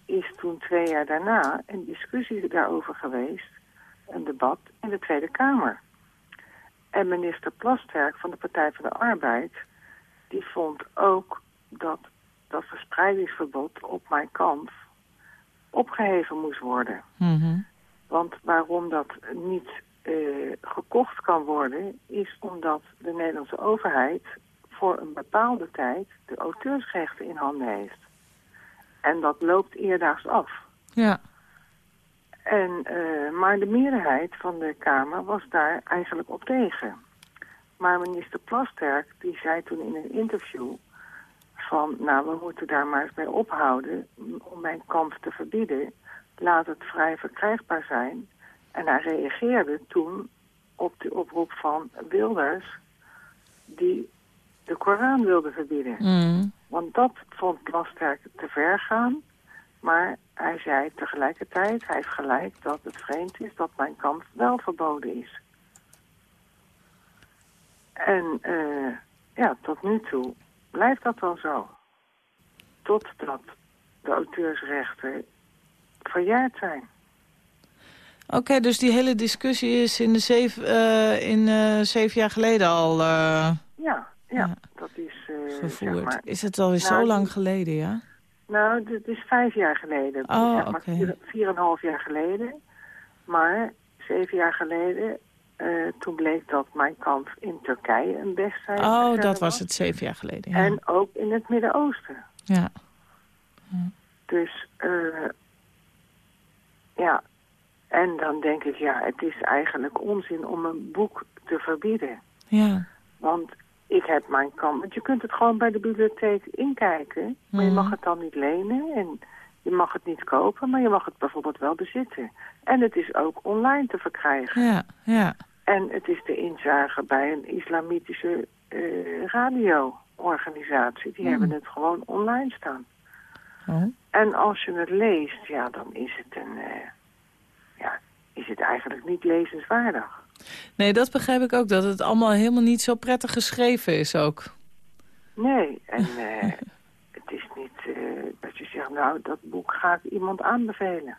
Speaker 11: is toen twee jaar daarna een discussie daarover geweest, een debat in de Tweede Kamer. En minister Plasterk van de Partij van de Arbeid, die vond ook dat dat verspreidingsverbod op mijn kant opgeheven moest worden.
Speaker 3: Mhm.
Speaker 11: Want waarom dat niet eh, gekocht kan worden, is omdat de Nederlandse overheid voor een bepaalde tijd de auteursrechten in handen heeft. En dat loopt eerdaags af.
Speaker 3: Ja.
Speaker 11: En, eh, maar de meerderheid van de Kamer was daar eigenlijk op tegen. Maar minister Plasterk die zei toen in een interview van... nou, we moeten daar maar eens bij ophouden om mijn kamp te verbieden. Laat het vrij verkrijgbaar zijn. En hij reageerde toen op de oproep van Wilders... die de Koran wilde verbieden.
Speaker 3: Mm.
Speaker 11: Want dat vond Plasterk te ver gaan. Maar hij zei tegelijkertijd, hij heeft gelijk dat het vreemd is dat mijn kamp wel verboden is. En eh, ja, tot nu toe blijft dat wel zo. Totdat de auteursrechten verjaard zijn.
Speaker 3: Oké, dus die hele discussie is in, de zeven, eh, in eh, zeven jaar geleden al
Speaker 11: Ja, ja, dat is... eh,
Speaker 3: gevoerd.
Speaker 11: zeg maar,
Speaker 3: Is het alweer
Speaker 11: Nou,
Speaker 3: zo lang geleden, ja?
Speaker 11: Nou, dit is vijf jaar geleden.
Speaker 3: Oh,
Speaker 11: zeg maar
Speaker 3: oké.
Speaker 11: vier, vier en een half jaar geleden. Maar zeven jaar geleden, eh, toen bleek dat mijn kamp in Turkije een bestseller
Speaker 3: Oh, dat was het zeven jaar geleden, ja.
Speaker 11: En ook in het Midden-Oosten.
Speaker 3: Ja.
Speaker 11: Dus, eh, ja. En dan denk ik, ja, het is eigenlijk onzin om een boek te verbieden.
Speaker 3: Ja.
Speaker 11: Want ik heb mijn kamp... Want je kunt het gewoon bij de bibliotheek inkijken. Maar je
Speaker 3: Mhm.
Speaker 11: mag het dan niet lenen en je mag het niet kopen. Maar je mag het bijvoorbeeld wel bezitten. En het is ook online te verkrijgen.
Speaker 3: Ja, ja.
Speaker 11: En het is te inzagen bij een islamitische eh, radioorganisatie. Die
Speaker 3: Mhm.
Speaker 11: hebben het gewoon online staan.
Speaker 3: Oh.
Speaker 11: En als je het leest, ja, dan is het een... eh, ja, is het eigenlijk niet lezenswaardig.
Speaker 3: Nee, dat begrijp ik ook, dat het allemaal helemaal niet zo prettig geschreven is ook.
Speaker 11: Nee, en eh, het is niet eh, dat je zegt, nou, dat boek ga ik iemand aanbevelen.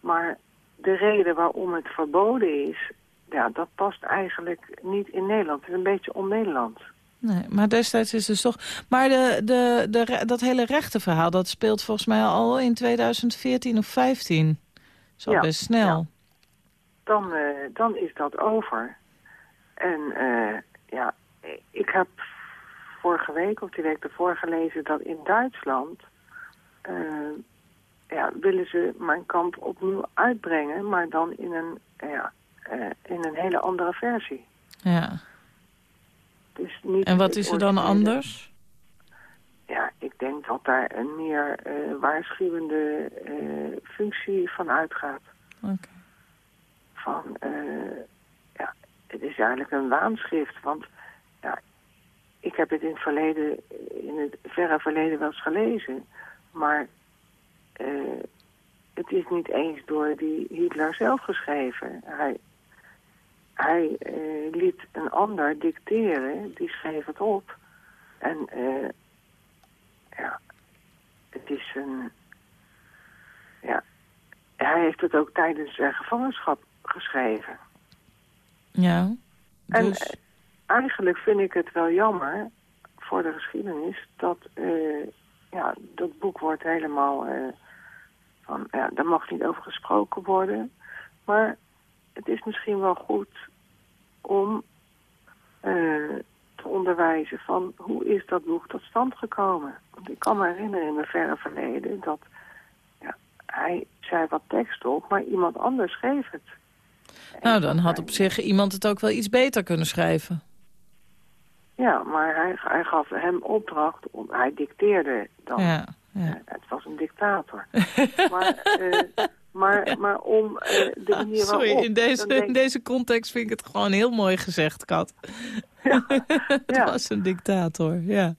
Speaker 11: Maar de reden waarom het verboden is, ja, dat past eigenlijk niet in Nederland. Het is een beetje on-Nederlands.
Speaker 3: Nee, maar destijds is dus toch... Maar de, de, de, dat hele rechtenverhaal, dat speelt volgens mij al in 2014 of 15. Zo
Speaker 11: Ja,
Speaker 3: best snel.
Speaker 11: Dan, eh, dan is dat over. En eh, ja, ik heb vorige week of die week ervoor gelezen dat in Duitsland... eh, ja, willen ze mijn kamp opnieuw uitbrengen, maar dan in een, ja, eh, in een hele andere versie.
Speaker 3: Ja.
Speaker 11: Dus niet
Speaker 3: En wat is er dan anders?
Speaker 11: Ja, ik denk dat daar een meer waarschuwende eh, functie van uitgaat.
Speaker 3: Oké.
Speaker 11: Van, eh, ja, het is eigenlijk een waanschrift. Want ja, ik heb het in het verleden, in het verre verleden wel eens gelezen. Maar eh, het is niet eens door die Hitler zelf geschreven. Hij, hij eh, liet een ander dicteren, die schreef het op. En ja, het is een... Ja, hij heeft het ook tijdens zijn gevangenschap geschreven.
Speaker 3: Ja.
Speaker 11: En
Speaker 3: Dus,
Speaker 11: eh, eigenlijk vind ik het wel jammer voor de geschiedenis dat eh, ja, dat boek wordt helemaal eh, van ja, daar mag niet over gesproken worden. Maar het is misschien wel goed om eh, te onderwijzen van hoe is dat boek tot stand gekomen. Want ik kan me herinneren in mijn verre verleden dat ja, hij zei wat tekst op, maar iemand anders schreef het.
Speaker 3: Nou, dan had op zich iemand het ook wel iets beter kunnen schrijven.
Speaker 11: Ja, maar hij, hij gaf hem opdracht, om, hij dicteerde dan.
Speaker 3: Ja, ja.
Speaker 11: Eh, het was een dictator. maar, eh, maar, maar om eh, de manier waarop...
Speaker 3: Sorry, in deze,
Speaker 11: denk-
Speaker 3: in deze context vind ik het gewoon heel mooi gezegd, Kat. het
Speaker 11: ja.
Speaker 3: was een dictator, ja.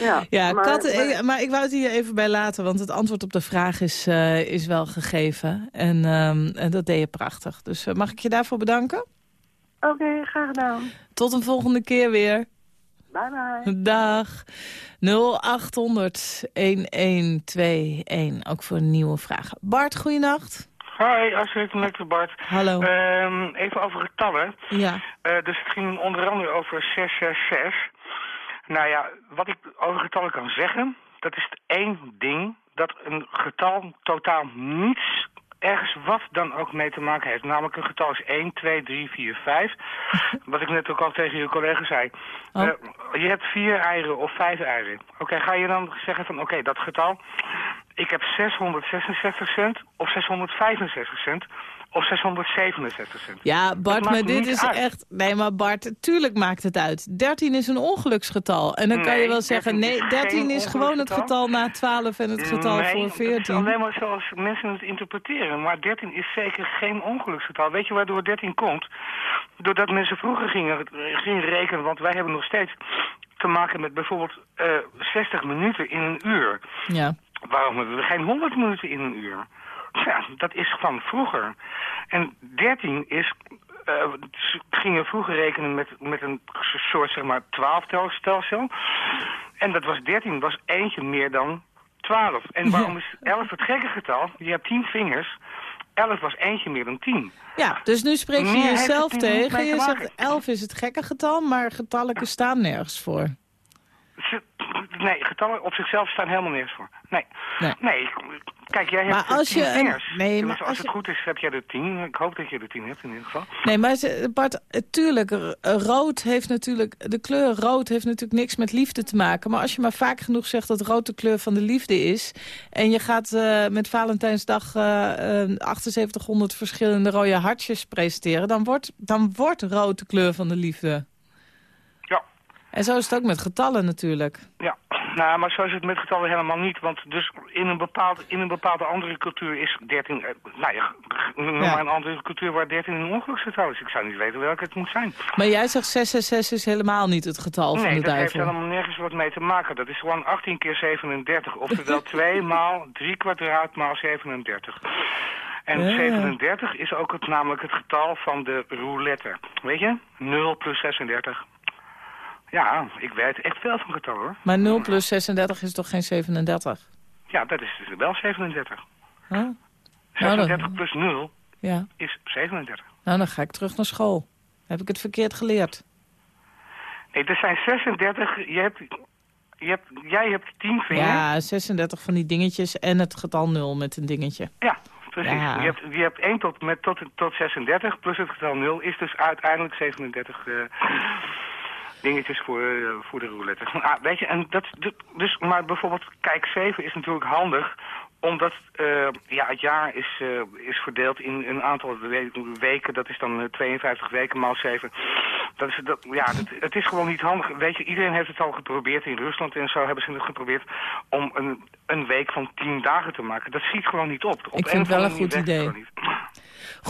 Speaker 11: ja,
Speaker 3: Ja,
Speaker 11: maar,
Speaker 3: Kat,
Speaker 11: maar-
Speaker 3: eh, maar ik wou het hier even bij laten, want het antwoord op de vraag is, eh, is wel gegeven. En, ehm, en dat deed je prachtig. Dus mag ik je daarvoor bedanken?
Speaker 11: Oké, graag gedaan.
Speaker 3: Tot een volgende keer weer.
Speaker 11: Bye bye.
Speaker 3: Dag. 0800 1121. Ook voor nieuwe vragen. Bart, goeienacht.
Speaker 12: Hoi, Astrid, met Bart.
Speaker 3: Hallo.
Speaker 12: Ehm, even over getallen.
Speaker 3: Ja.
Speaker 12: Eh, dus het ging onder andere over 666. Nou ja, wat ik over getallen kan zeggen, dat is het één ding dat een getal totaal niets, ergens wat dan ook mee te maken heeft. Namelijk een getal is 1, 2, 3, 4, 5. wat ik net ook al tegen je collega zei.
Speaker 3: Oh.
Speaker 12: Eh, je hebt vier eieren of vijf eieren. Oké, ga je dan zeggen van oké, dat getal Ik heb 666 cent of 665 cent of 667 cent.
Speaker 3: Ja, Bart, maar dit is
Speaker 12: uit.
Speaker 3: echt... Nee, maar Bart, tuurlijk maakt het uit. 13 is een ongeluksgetal. En dan kan je
Speaker 12: Nee,
Speaker 3: wel zeggen,
Speaker 12: 13 is
Speaker 3: nee, 13 is gewoon het getal na 12 en het getal
Speaker 12: nee,
Speaker 3: voor
Speaker 12: dat is
Speaker 3: 14.
Speaker 12: alleen maar zoals mensen het interpreteren. Maar 13 is zeker geen ongeluksgetal. Weet je waardoor 13 komt? Doordat mensen vroeger gingen, gingen rekenen, want wij hebben nog steeds te maken met bijvoorbeeld eh 60 minuten in een uur.
Speaker 3: Ja.
Speaker 12: Waarom hebben we geen 100 minuten in een uur? Ja, dat is van vroeger. En 13 is... ze gingen vroeger rekenen met, met een soort, zeg maar, 12-stelsel. En dat was 13, was eentje meer dan 12. En waarom is 11 het gekke getal? Je hebt 10 vingers. 11 was eentje meer dan 10.
Speaker 3: Ja, dus nu spreek je jezelf tegen. Je zegt
Speaker 12: maken.
Speaker 3: 11 is het gekke getal, maar getallen staan nergens voor.
Speaker 12: Nee, getallen op zichzelf staan helemaal nergens voor. Nee.
Speaker 3: Nee.
Speaker 12: Kijk, jij
Speaker 3: Maar
Speaker 12: hebt
Speaker 3: als
Speaker 12: tien
Speaker 3: je een-
Speaker 12: vingers.
Speaker 3: nee,
Speaker 12: Dus
Speaker 3: maar
Speaker 12: als,
Speaker 3: als
Speaker 12: het goed is, heb jij er tien. Ik hoop dat je er tien hebt in ieder geval.
Speaker 3: Nee, maar Bart, eh, tuurlijk, rood heeft natuurlijk... De kleur rood heeft natuurlijk niks met liefde te maken. Maar als je maar vaak genoeg zegt dat rood de kleur van de liefde is... en je gaat eh, met Valentijnsdag eh, eh, 7800 verschillende rode hartjes presenteren... Dan wordt, dan wordt rood de kleur van de liefde. En zo is het ook met getallen natuurlijk.
Speaker 12: Ja, nou, maar zo is het met getallen helemaal niet. Want dus in een, bepaald, in een bepaalde andere cultuur is 13... eh, nou ja, noem maar een andere cultuur waar 13 een ongeluksgetal is. Ik zou niet weten welke het moet zijn.
Speaker 3: Maar jij zegt 666 is helemaal niet het getal van
Speaker 12: nee,
Speaker 3: de
Speaker 12: dat heeft
Speaker 3: duivel.
Speaker 12: helemaal nergens wat mee te maken. Dat is gewoon 18 keer 37. Oftewel 2 maal 3 kwadraat maal 37. En
Speaker 3: Ja.
Speaker 12: 37 is ook het, namelijk het getal van de roulette. Weet je? 0 plus 36. Ja, ik weet echt veel van getallen hoor.
Speaker 3: Maar 0 plus 36 is toch geen 37?
Speaker 12: Ja, dat is dus wel 37.
Speaker 3: Huh? Nou,
Speaker 12: 36
Speaker 3: dan,
Speaker 12: plus 0
Speaker 3: ja.
Speaker 12: is 37.
Speaker 3: nou, dan ga ik terug naar school. Heb ik het verkeerd geleerd?
Speaker 12: Nee, er zijn 36. Je hebt, je hebt, jij hebt 10 vingers.
Speaker 3: Ja, 36 van die dingetjes en het getal 0 met een dingetje.
Speaker 12: Ja, precies.
Speaker 3: Ja.
Speaker 12: Je, hebt, je hebt 1 tot, met, tot, tot 36 plus het getal 0 is dus uiteindelijk 37 eh, dingetjes voor, eh, voor de roulette. Ah, weet je, en dat, dus, maar bijvoorbeeld kijk 7 is natuurlijk handig omdat eh, ja, het jaar is, eh, is verdeeld in een aantal we- weken. Dat is dan eh, 52 weken maal 7. Dat is, dat, ja, dat, het is gewoon niet handig. Weet je, iedereen heeft het al geprobeerd in Rusland en zo hebben ze het geprobeerd om een, een week van 10 dagen te maken. Dat schiet gewoon niet op. op
Speaker 3: Ik vind het wel een goed idee.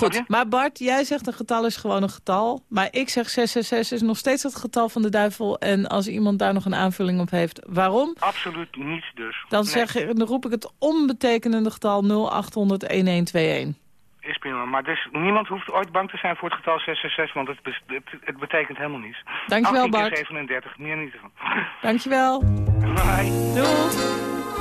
Speaker 12: Niet.
Speaker 3: Goed, maar Bart, jij zegt een getal is gewoon een getal. Maar ik zeg 666 is nog steeds het getal van de duivel. En als iemand daar nog een aanvulling op heeft, waarom?
Speaker 12: Absoluut niets dus.
Speaker 3: Dan, zeg, dan roep ik het onbetekenende getal 0800 1121.
Speaker 12: Is prima. Maar dus niemand hoeft ooit bang te zijn voor het getal 666, want het, het, het betekent helemaal niets.
Speaker 3: Dankjewel,
Speaker 12: 18 keer
Speaker 3: Bart.
Speaker 12: 37, meer niet ervan.
Speaker 3: Dankjewel.
Speaker 12: Bye.
Speaker 3: Doei.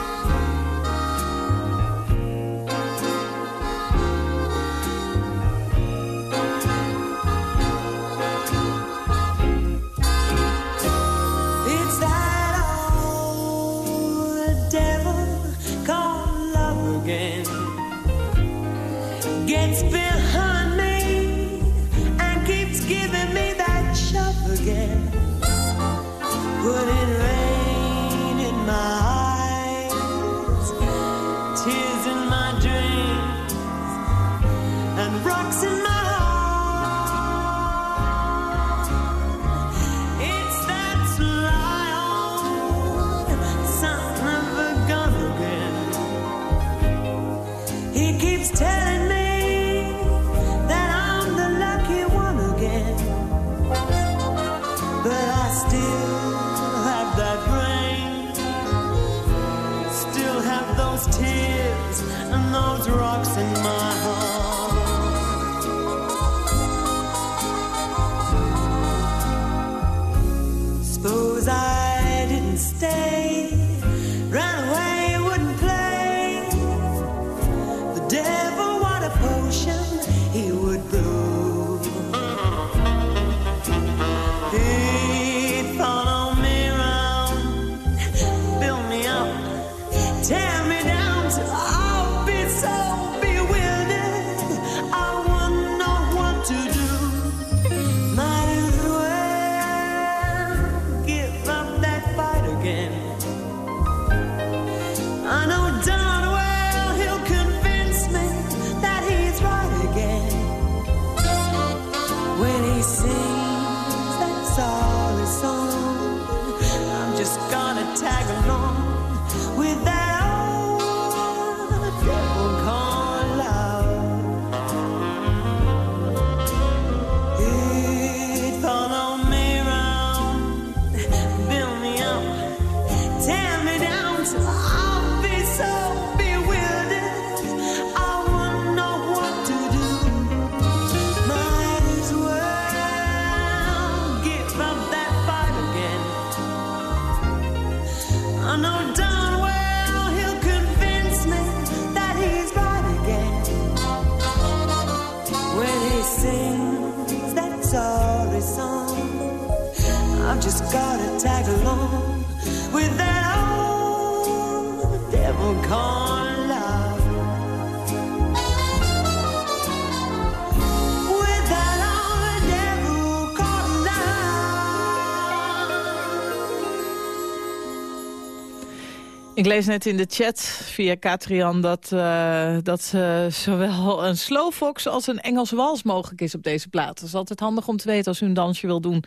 Speaker 3: Ik lees net in de chat via Katrian dat, eh, dat eh, zowel een slowfox als een Engels wals mogelijk is op deze plaat. Dat is altijd handig om te weten als u een dansje wil doen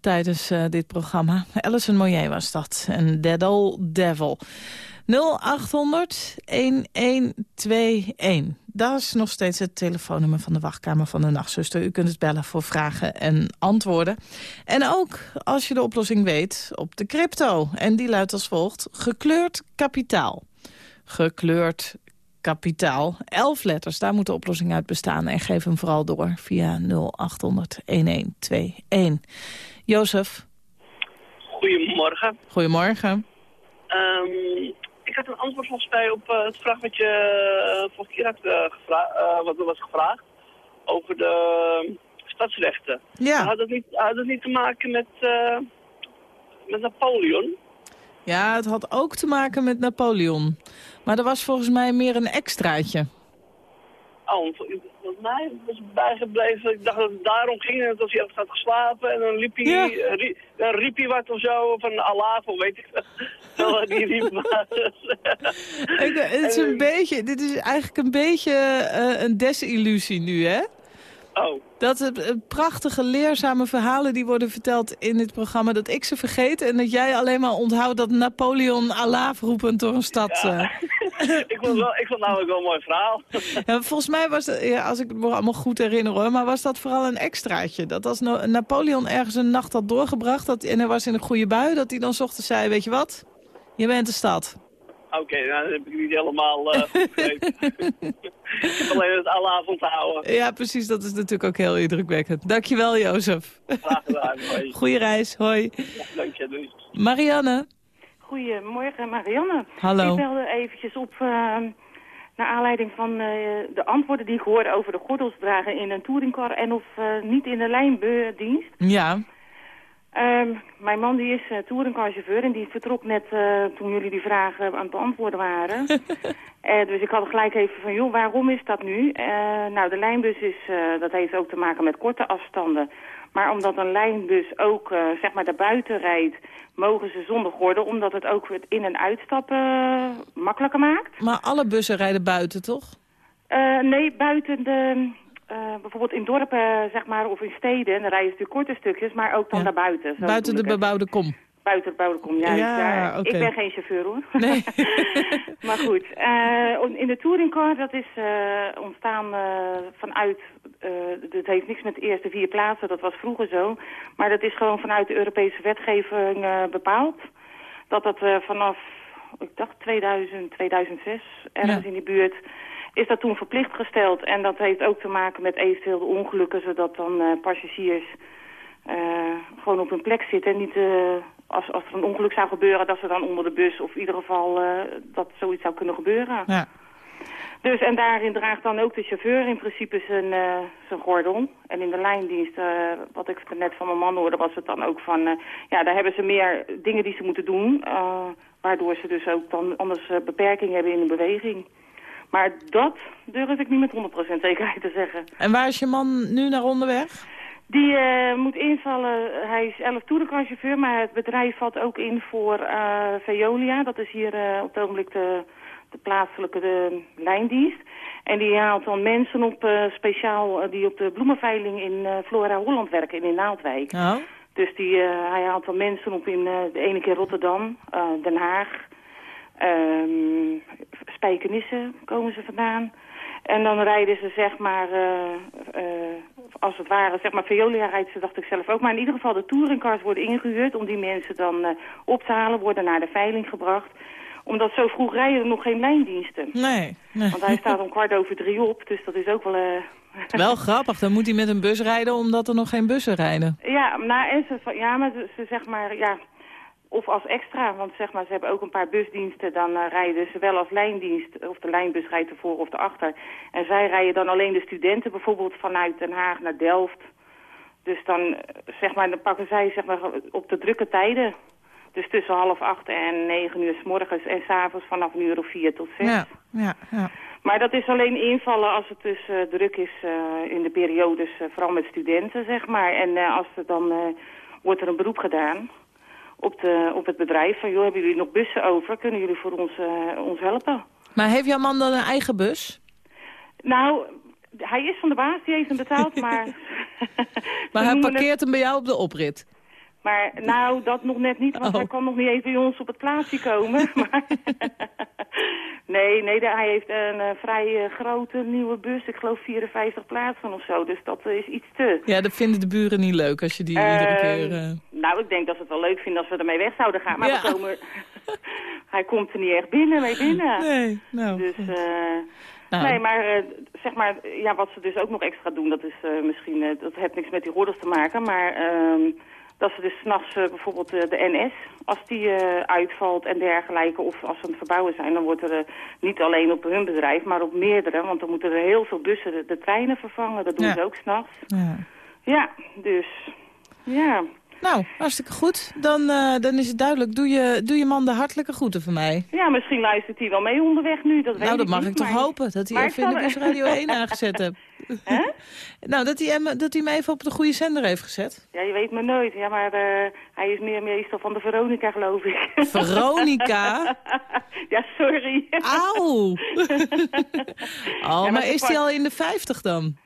Speaker 3: tijdens eh, dit programma. Alison Moyer was dat. En Dead Devil. 0800 1121. Dat is nog steeds het telefoonnummer van de wachtkamer van de nachtzuster. U kunt het bellen voor vragen en antwoorden. En ook als je de oplossing weet op de crypto. En die luidt als volgt. Gekleurd kapitaal. Gekleurd kapitaal. Elf letters, daar moet de oplossing uit bestaan. En geef hem vooral door via 0800 1121. Jozef,
Speaker 13: Goedemorgen.
Speaker 3: goedemorgen.
Speaker 13: Ehm, ik had een antwoord volgens mij op eh, het vraag wat je uh, vorige keer had eh, gevra- eh, wat was gevraagd over de eh, stadsrechten.
Speaker 3: Ja.
Speaker 13: Had dat niet, had dat niet te maken met, eh, met Napoleon?
Speaker 3: Ja, het had ook te maken met Napoleon. Maar er was volgens mij meer een extraatje.
Speaker 13: Oh, volgens mij was bijgebleven. Ik dacht dat het daarom ging. En dat als hij had gaat geslapen en dan liep hij,
Speaker 3: Ja.
Speaker 13: eh, rie- dan riep hij wat of zo van Allah of weet ik wel. die riep maar.
Speaker 3: Ik, het is een beetje, dit is eigenlijk een beetje eh, een desillusie nu, hè?
Speaker 13: Oh.
Speaker 3: Dat het eh, prachtige, leerzame verhalen die worden verteld in dit programma... dat ik ze vergeet en dat jij alleen maar onthoudt dat Napoleon Allah roepend door een stad... eh,
Speaker 13: ik, vond wel, ik vond het namelijk wel een mooi verhaal.
Speaker 3: Ja, volgens mij was het, ja, als ik het me allemaal goed herinner hoor, maar was dat vooral een extraatje. Dat als Na- Napoleon ergens een nacht had doorgebracht dat, en hij was in een goede bui, dat hij dan 's ochtends zei, weet je wat, je bent de stad.
Speaker 13: Oké, nou, dat heb ik niet helemaal eh goed begrepen. ik heb alleen het Allah onthouden.
Speaker 3: Ja, precies, dat is natuurlijk ook heel indrukwekkend. Dankjewel, Jozef.
Speaker 13: Graag gedaan. Hoi.
Speaker 3: Goeie reis, hoi.
Speaker 13: Dank je, doei.
Speaker 3: Marianne.
Speaker 14: Goedemorgen, Marianne.
Speaker 3: Hallo.
Speaker 14: Ik belde eventjes op uh, naar aanleiding van uh, de antwoorden die ik hoorde over de gordels dragen in een touringcar en of uh, niet in de lijndienst.
Speaker 3: Ja.
Speaker 14: Um, mijn man die is uh, touringcarchauffeur en die vertrok net uh, toen jullie die vragen aan het beantwoorden waren. uh, dus ik had gelijk even van, joh, waarom is dat nu? Nou, de lijnbus is, dat heeft ook te maken met korte afstanden. Maar omdat een lijnbus ook, zeg maar, daarbuiten rijdt, mogen ze zonder gordel. Omdat het ook het in- en uitstappen makkelijker maakt.
Speaker 3: Maar alle bussen rijden buiten, toch?
Speaker 14: Nee, buiten de... Uh, bijvoorbeeld in dorpen, zeg maar, of in steden, dan rijden ze natuurlijk korte stukjes, maar ook dan
Speaker 3: Ja.
Speaker 14: daarbuiten. Zo
Speaker 3: Buiten de bebouwde kom.
Speaker 14: Buiten de bebouwde kom, juist.
Speaker 3: Ja.
Speaker 14: Ik ben geen chauffeur, hoor.
Speaker 3: Nee.
Speaker 14: maar goed, eh, in de touringcar, dat is eh, ontstaan eh, vanuit... eh het heeft niks met de eerste vier plaatsen, dat was vroeger zo. Maar dat is gewoon vanuit de Europese wetgeving eh, bepaald. Dat dat eh, vanaf, ik dacht 2000, 2006, ergens in die buurt is dat toen verplicht gesteld. En dat heeft ook te maken met eventueel de ongelukken, zodat dan eh, passagiers eh, gewoon op hun plek zitten. En niet, eh, als, als er een ongeluk zou gebeuren, dat ze dan onder de bus of in ieder geval dat zoiets zou kunnen gebeuren.
Speaker 3: Ja.
Speaker 14: Dus en daarin draagt dan ook de chauffeur in principe zijn, zijn gordel. En in de lijndienst, wat ik net van mijn man hoorde, was het dan ook van... ja, daar hebben ze meer dingen die ze moeten doen. waardoor ze dus ook dan anders eh, beperking hebben in de beweging. Maar dat durf ik niet met 100% zekerheid te zeggen.
Speaker 3: En waar is je man nu naar onderweg?
Speaker 14: Die eh, moet invallen, hij is 11 toerencarchauffeur, maar het bedrijf valt ook in voor eh Veolia. Dat is hier eh, op het ogenblik de, de plaatselijke de, lijndienst. En die haalt dan mensen op speciaal die op de bloemenveiling in Flora Holland werken in Naaldwijk.
Speaker 3: Oh.
Speaker 14: Dus die, hij haalt dan mensen op in de ene keer Rotterdam, Den Haag, ehm Spijkenisse komen ze vandaan. En dan rijden ze zeg maar, eh, eh, als het ware, zeg maar, Veolia rijdt ze, dacht ik zelf ook. Maar in ieder geval de touringcars worden ingehuurd om die mensen dan eh, op te halen, worden naar de veiling gebracht. Omdat zo vroeg rijden er nog geen lijndiensten.
Speaker 3: Nee, nee.
Speaker 14: Want hij staat om kwart over drie op, dus dat is ook wel...
Speaker 3: Wel grappig, dan moet hij met een bus rijden omdat er nog geen bussen rijden.
Speaker 14: Ja, nou, en ze, ja, maar ze, ze zeg maar, ja, of als extra, want zeg maar, ze hebben ook een paar busdiensten, dan eh, rijden ze wel als lijndienst, of de lijnbus rijdt ervoor of erachter. En zij rijden dan alleen de studenten bijvoorbeeld vanuit Den Haag naar Delft. Dus dan, eh, zeg maar, dan pakken zij zeg maar, op de drukke tijden. Dus tussen half acht en negen uur s morgens en s'avonds vanaf een uur of vier tot zes.
Speaker 3: Ja, ja, ja.
Speaker 14: Maar dat is alleen invallen als het dus eh, druk is in de periodes, vooral met studenten, zeg maar. En als er dan wordt er een beroep gedaan op, de, op het bedrijf van, joh, hebben jullie nog bussen over? Kunnen jullie voor ons, eh, ons helpen?
Speaker 3: Maar heeft jouw man dan een eigen bus?
Speaker 14: Nou, hij is van de baas, die heeft hem betaald, maar...
Speaker 3: Maar hij parkeert hem bij jou op de oprit?
Speaker 14: Maar nou, dat nog net niet, want
Speaker 3: Oh.
Speaker 14: hij kan nog niet even bij ons op het plaatsje komen. maar nee, nee, hij heeft een eh, vrij eh, grote nieuwe bus. Ik geloof 54 plaatsen of zo, dus dat is iets te.
Speaker 3: Ja, dat vinden de buren niet leuk als je die iedere
Speaker 14: Ehm,
Speaker 3: keer...
Speaker 14: Nou, ik denk dat ze het wel leuk vinden als we ermee weg zouden gaan. Maar
Speaker 3: Ja.
Speaker 14: we komen... hij komt er niet echt binnen, mee binnen.
Speaker 3: Nee, nou...
Speaker 14: Dus, eh,
Speaker 3: Nou.
Speaker 14: Nee, maar eh, zeg maar, ja, wat ze dus ook nog extra doen, dat is eh, misschien, dat heeft niks met die gordels te maken, maar ehm, dat ze dus s'nachts bijvoorbeeld de NS, als die uitvalt en dergelijke, of als ze aan het verbouwen zijn, dan wordt er niet alleen op hun bedrijf, maar op meerdere, want dan moeten er heel veel bussen de, de treinen vervangen, dat doen
Speaker 3: Ja.
Speaker 14: ze ook s'nachts.
Speaker 3: ja.
Speaker 14: Ja, dus, ja.
Speaker 3: Nou, hartstikke goed. Dan, eh, dan is het duidelijk. Doe je, doe je man de hartelijke groeten van mij.
Speaker 14: Ja, misschien luistert hij wel mee onderweg nu, dat weet
Speaker 3: nou, dat
Speaker 14: ik
Speaker 3: mag
Speaker 14: niet,
Speaker 3: ik toch
Speaker 14: maar-
Speaker 3: hopen. Dat hij even in de Radio 1 aangezet hebt. nou, dat hij, hem, dat hij hem even op de goede zender heeft gezet.
Speaker 14: Ja, je weet me nooit. Ja, maar eh, hij is meer meestal van de Veronica, geloof ik.
Speaker 3: Veronica?
Speaker 14: ja, sorry.
Speaker 3: Auw! Oh,
Speaker 14: maar
Speaker 3: is hij al in de 50 dan?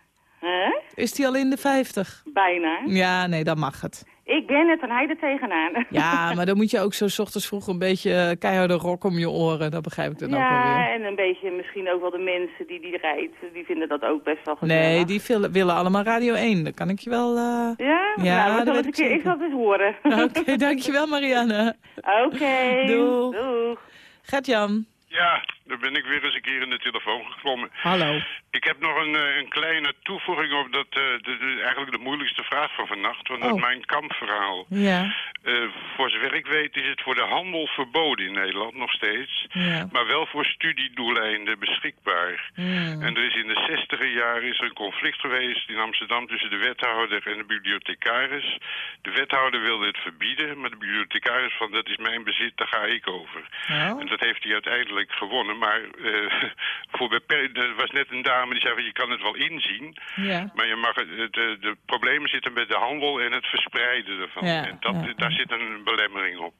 Speaker 14: Hè?
Speaker 3: Is hij al in de 50?
Speaker 14: Bijna.
Speaker 3: Ja, nee, dan mag het.
Speaker 14: Ik ben het en hij er tegenaan.
Speaker 3: Ja, maar dan moet je ook zo 's ochtends vroeg een beetje eh, keiharde rok om je oren. Dat begrijp ik dan ook
Speaker 14: Ja,
Speaker 3: alweer.
Speaker 14: en een beetje misschien ook wel de mensen die die rijdt, die vinden dat ook best wel gezellig.
Speaker 3: Nee, die willen, allemaal Radio 1. Dat kan ik je wel... eh,
Speaker 14: Ja?
Speaker 3: Ja,
Speaker 14: nou,
Speaker 3: dat
Speaker 14: een
Speaker 3: ik
Speaker 14: keer, ik zal het eens horen.
Speaker 3: Oké, dankjewel Marianne.
Speaker 14: Oké.
Speaker 3: Doeg.
Speaker 14: Doeg.
Speaker 3: Gert-Jan.
Speaker 15: Ja, daar ben ik weer eens een keer in de telefoon geklommen.
Speaker 3: Hallo.
Speaker 15: Ik heb nog een, eh, een kleine toevoeging op dat, eh, eigenlijk de moeilijkste vraag van vannacht, want dat
Speaker 3: Oh.
Speaker 15: is mijn kampverhaal.
Speaker 3: Ja.
Speaker 15: Eh, voor zover ik weet is het voor de handel verboden in Nederland nog steeds,
Speaker 3: Ja.
Speaker 15: maar wel voor studiedoeleinden beschikbaar. En er is in de zestiger jaren is er een conflict geweest in Amsterdam tussen de wethouder en de bibliothecaris. De wethouder wilde het verbieden, maar de bibliothecaris van dat is mijn bezit, daar ga ik over.
Speaker 3: Oh.
Speaker 15: En dat heeft hij uiteindelijk gewonnen, maar eh, voor beperkt, er was net een dame die zei van je kan het wel inzien,
Speaker 3: Ja.
Speaker 15: maar je mag het, het, de, de problemen zitten met de handel en het verspreiden ervan.
Speaker 3: Ja,
Speaker 15: en dat,
Speaker 3: ja,
Speaker 15: daar zit een belemmering op.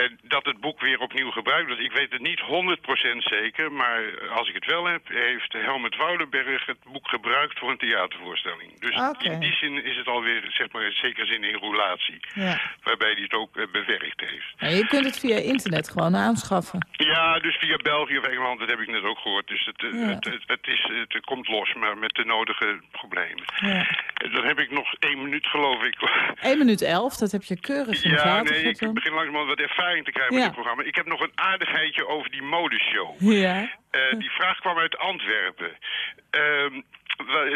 Speaker 15: En dat het boek weer opnieuw gebruikt wordt, ik weet het niet 100% zeker, maar als ik het wel heb, heeft Helmut Woudenberg het boek gebruikt voor een theatervoorstelling. Dus in die zin is het alweer, zeg maar, in zekere zin in roulatie,
Speaker 3: Ja.
Speaker 15: waarbij hij het ook eh, bewerkt heeft.
Speaker 3: Ja, je kunt het via internet gewoon aanschaffen.
Speaker 15: Ja, dus via België of Engeland, dat heb ik net ook gehoord. Dus het, eh,
Speaker 3: Ja.
Speaker 15: het, het, het is, het komt los, maar met de nodige problemen.
Speaker 3: Ja.
Speaker 15: En Dan heb ik nog één minuut, geloof ik.
Speaker 3: 1 minuut 11, dat heb je keurig in de
Speaker 15: Ja, nee, ik begin langzamerhand wat ervaring te krijgen met dit programma. Ik heb nog een aardigheidje over die modeshow.
Speaker 3: Ja.
Speaker 15: Eh, die vraag kwam uit Antwerpen. Ehm,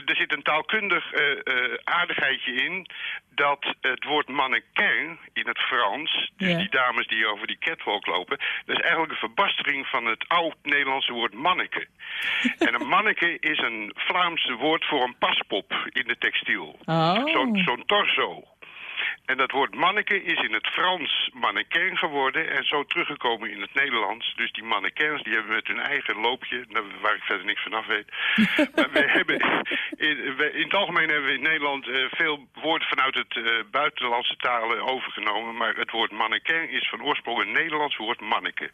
Speaker 15: er zit een taalkundig eh, eh, aardigheidje in dat het woord mannequin in het Frans, dus die dames die over die catwalk lopen, dat is eigenlijk een verbastering van het oud-Nederlandse woord manneke. en een manneke is een Vlaamse woord voor een paspop in de textiel.
Speaker 3: Oh.
Speaker 15: Zo'n zo'n torso. En dat woord manneke is in het Frans mannequin geworden en zo teruggekomen in het Nederlands. Dus die mannequins die hebben met hun eigen loopje, nou, waar ik verder niks van af weet. maar we hebben, in, we- in het algemeen hebben we in Nederland eh, veel woorden vanuit het eh, buitenlandse talen overgenomen. Maar het woord mannequin is van oorsprong een Nederlands woord manneke.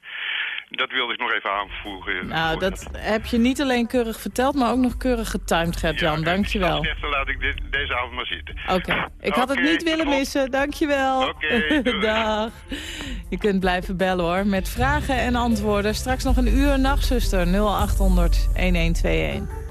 Speaker 15: Dat wilde ik nog even aanvoegen.
Speaker 3: Nou, dat heb je niet alleen keurig verteld, maar ook nog keurig getimed, Gert-Jan. Dankjewel.
Speaker 15: Als dan laat ik dit, deze avond maar zitten.
Speaker 3: Oké, ik had het niet willen
Speaker 15: tot-
Speaker 3: Dankjewel.
Speaker 15: Oké.
Speaker 3: Dag. Je kunt blijven bellen hoor, met vragen en antwoorden. Straks nog een uur nachtzuster 0800 1121.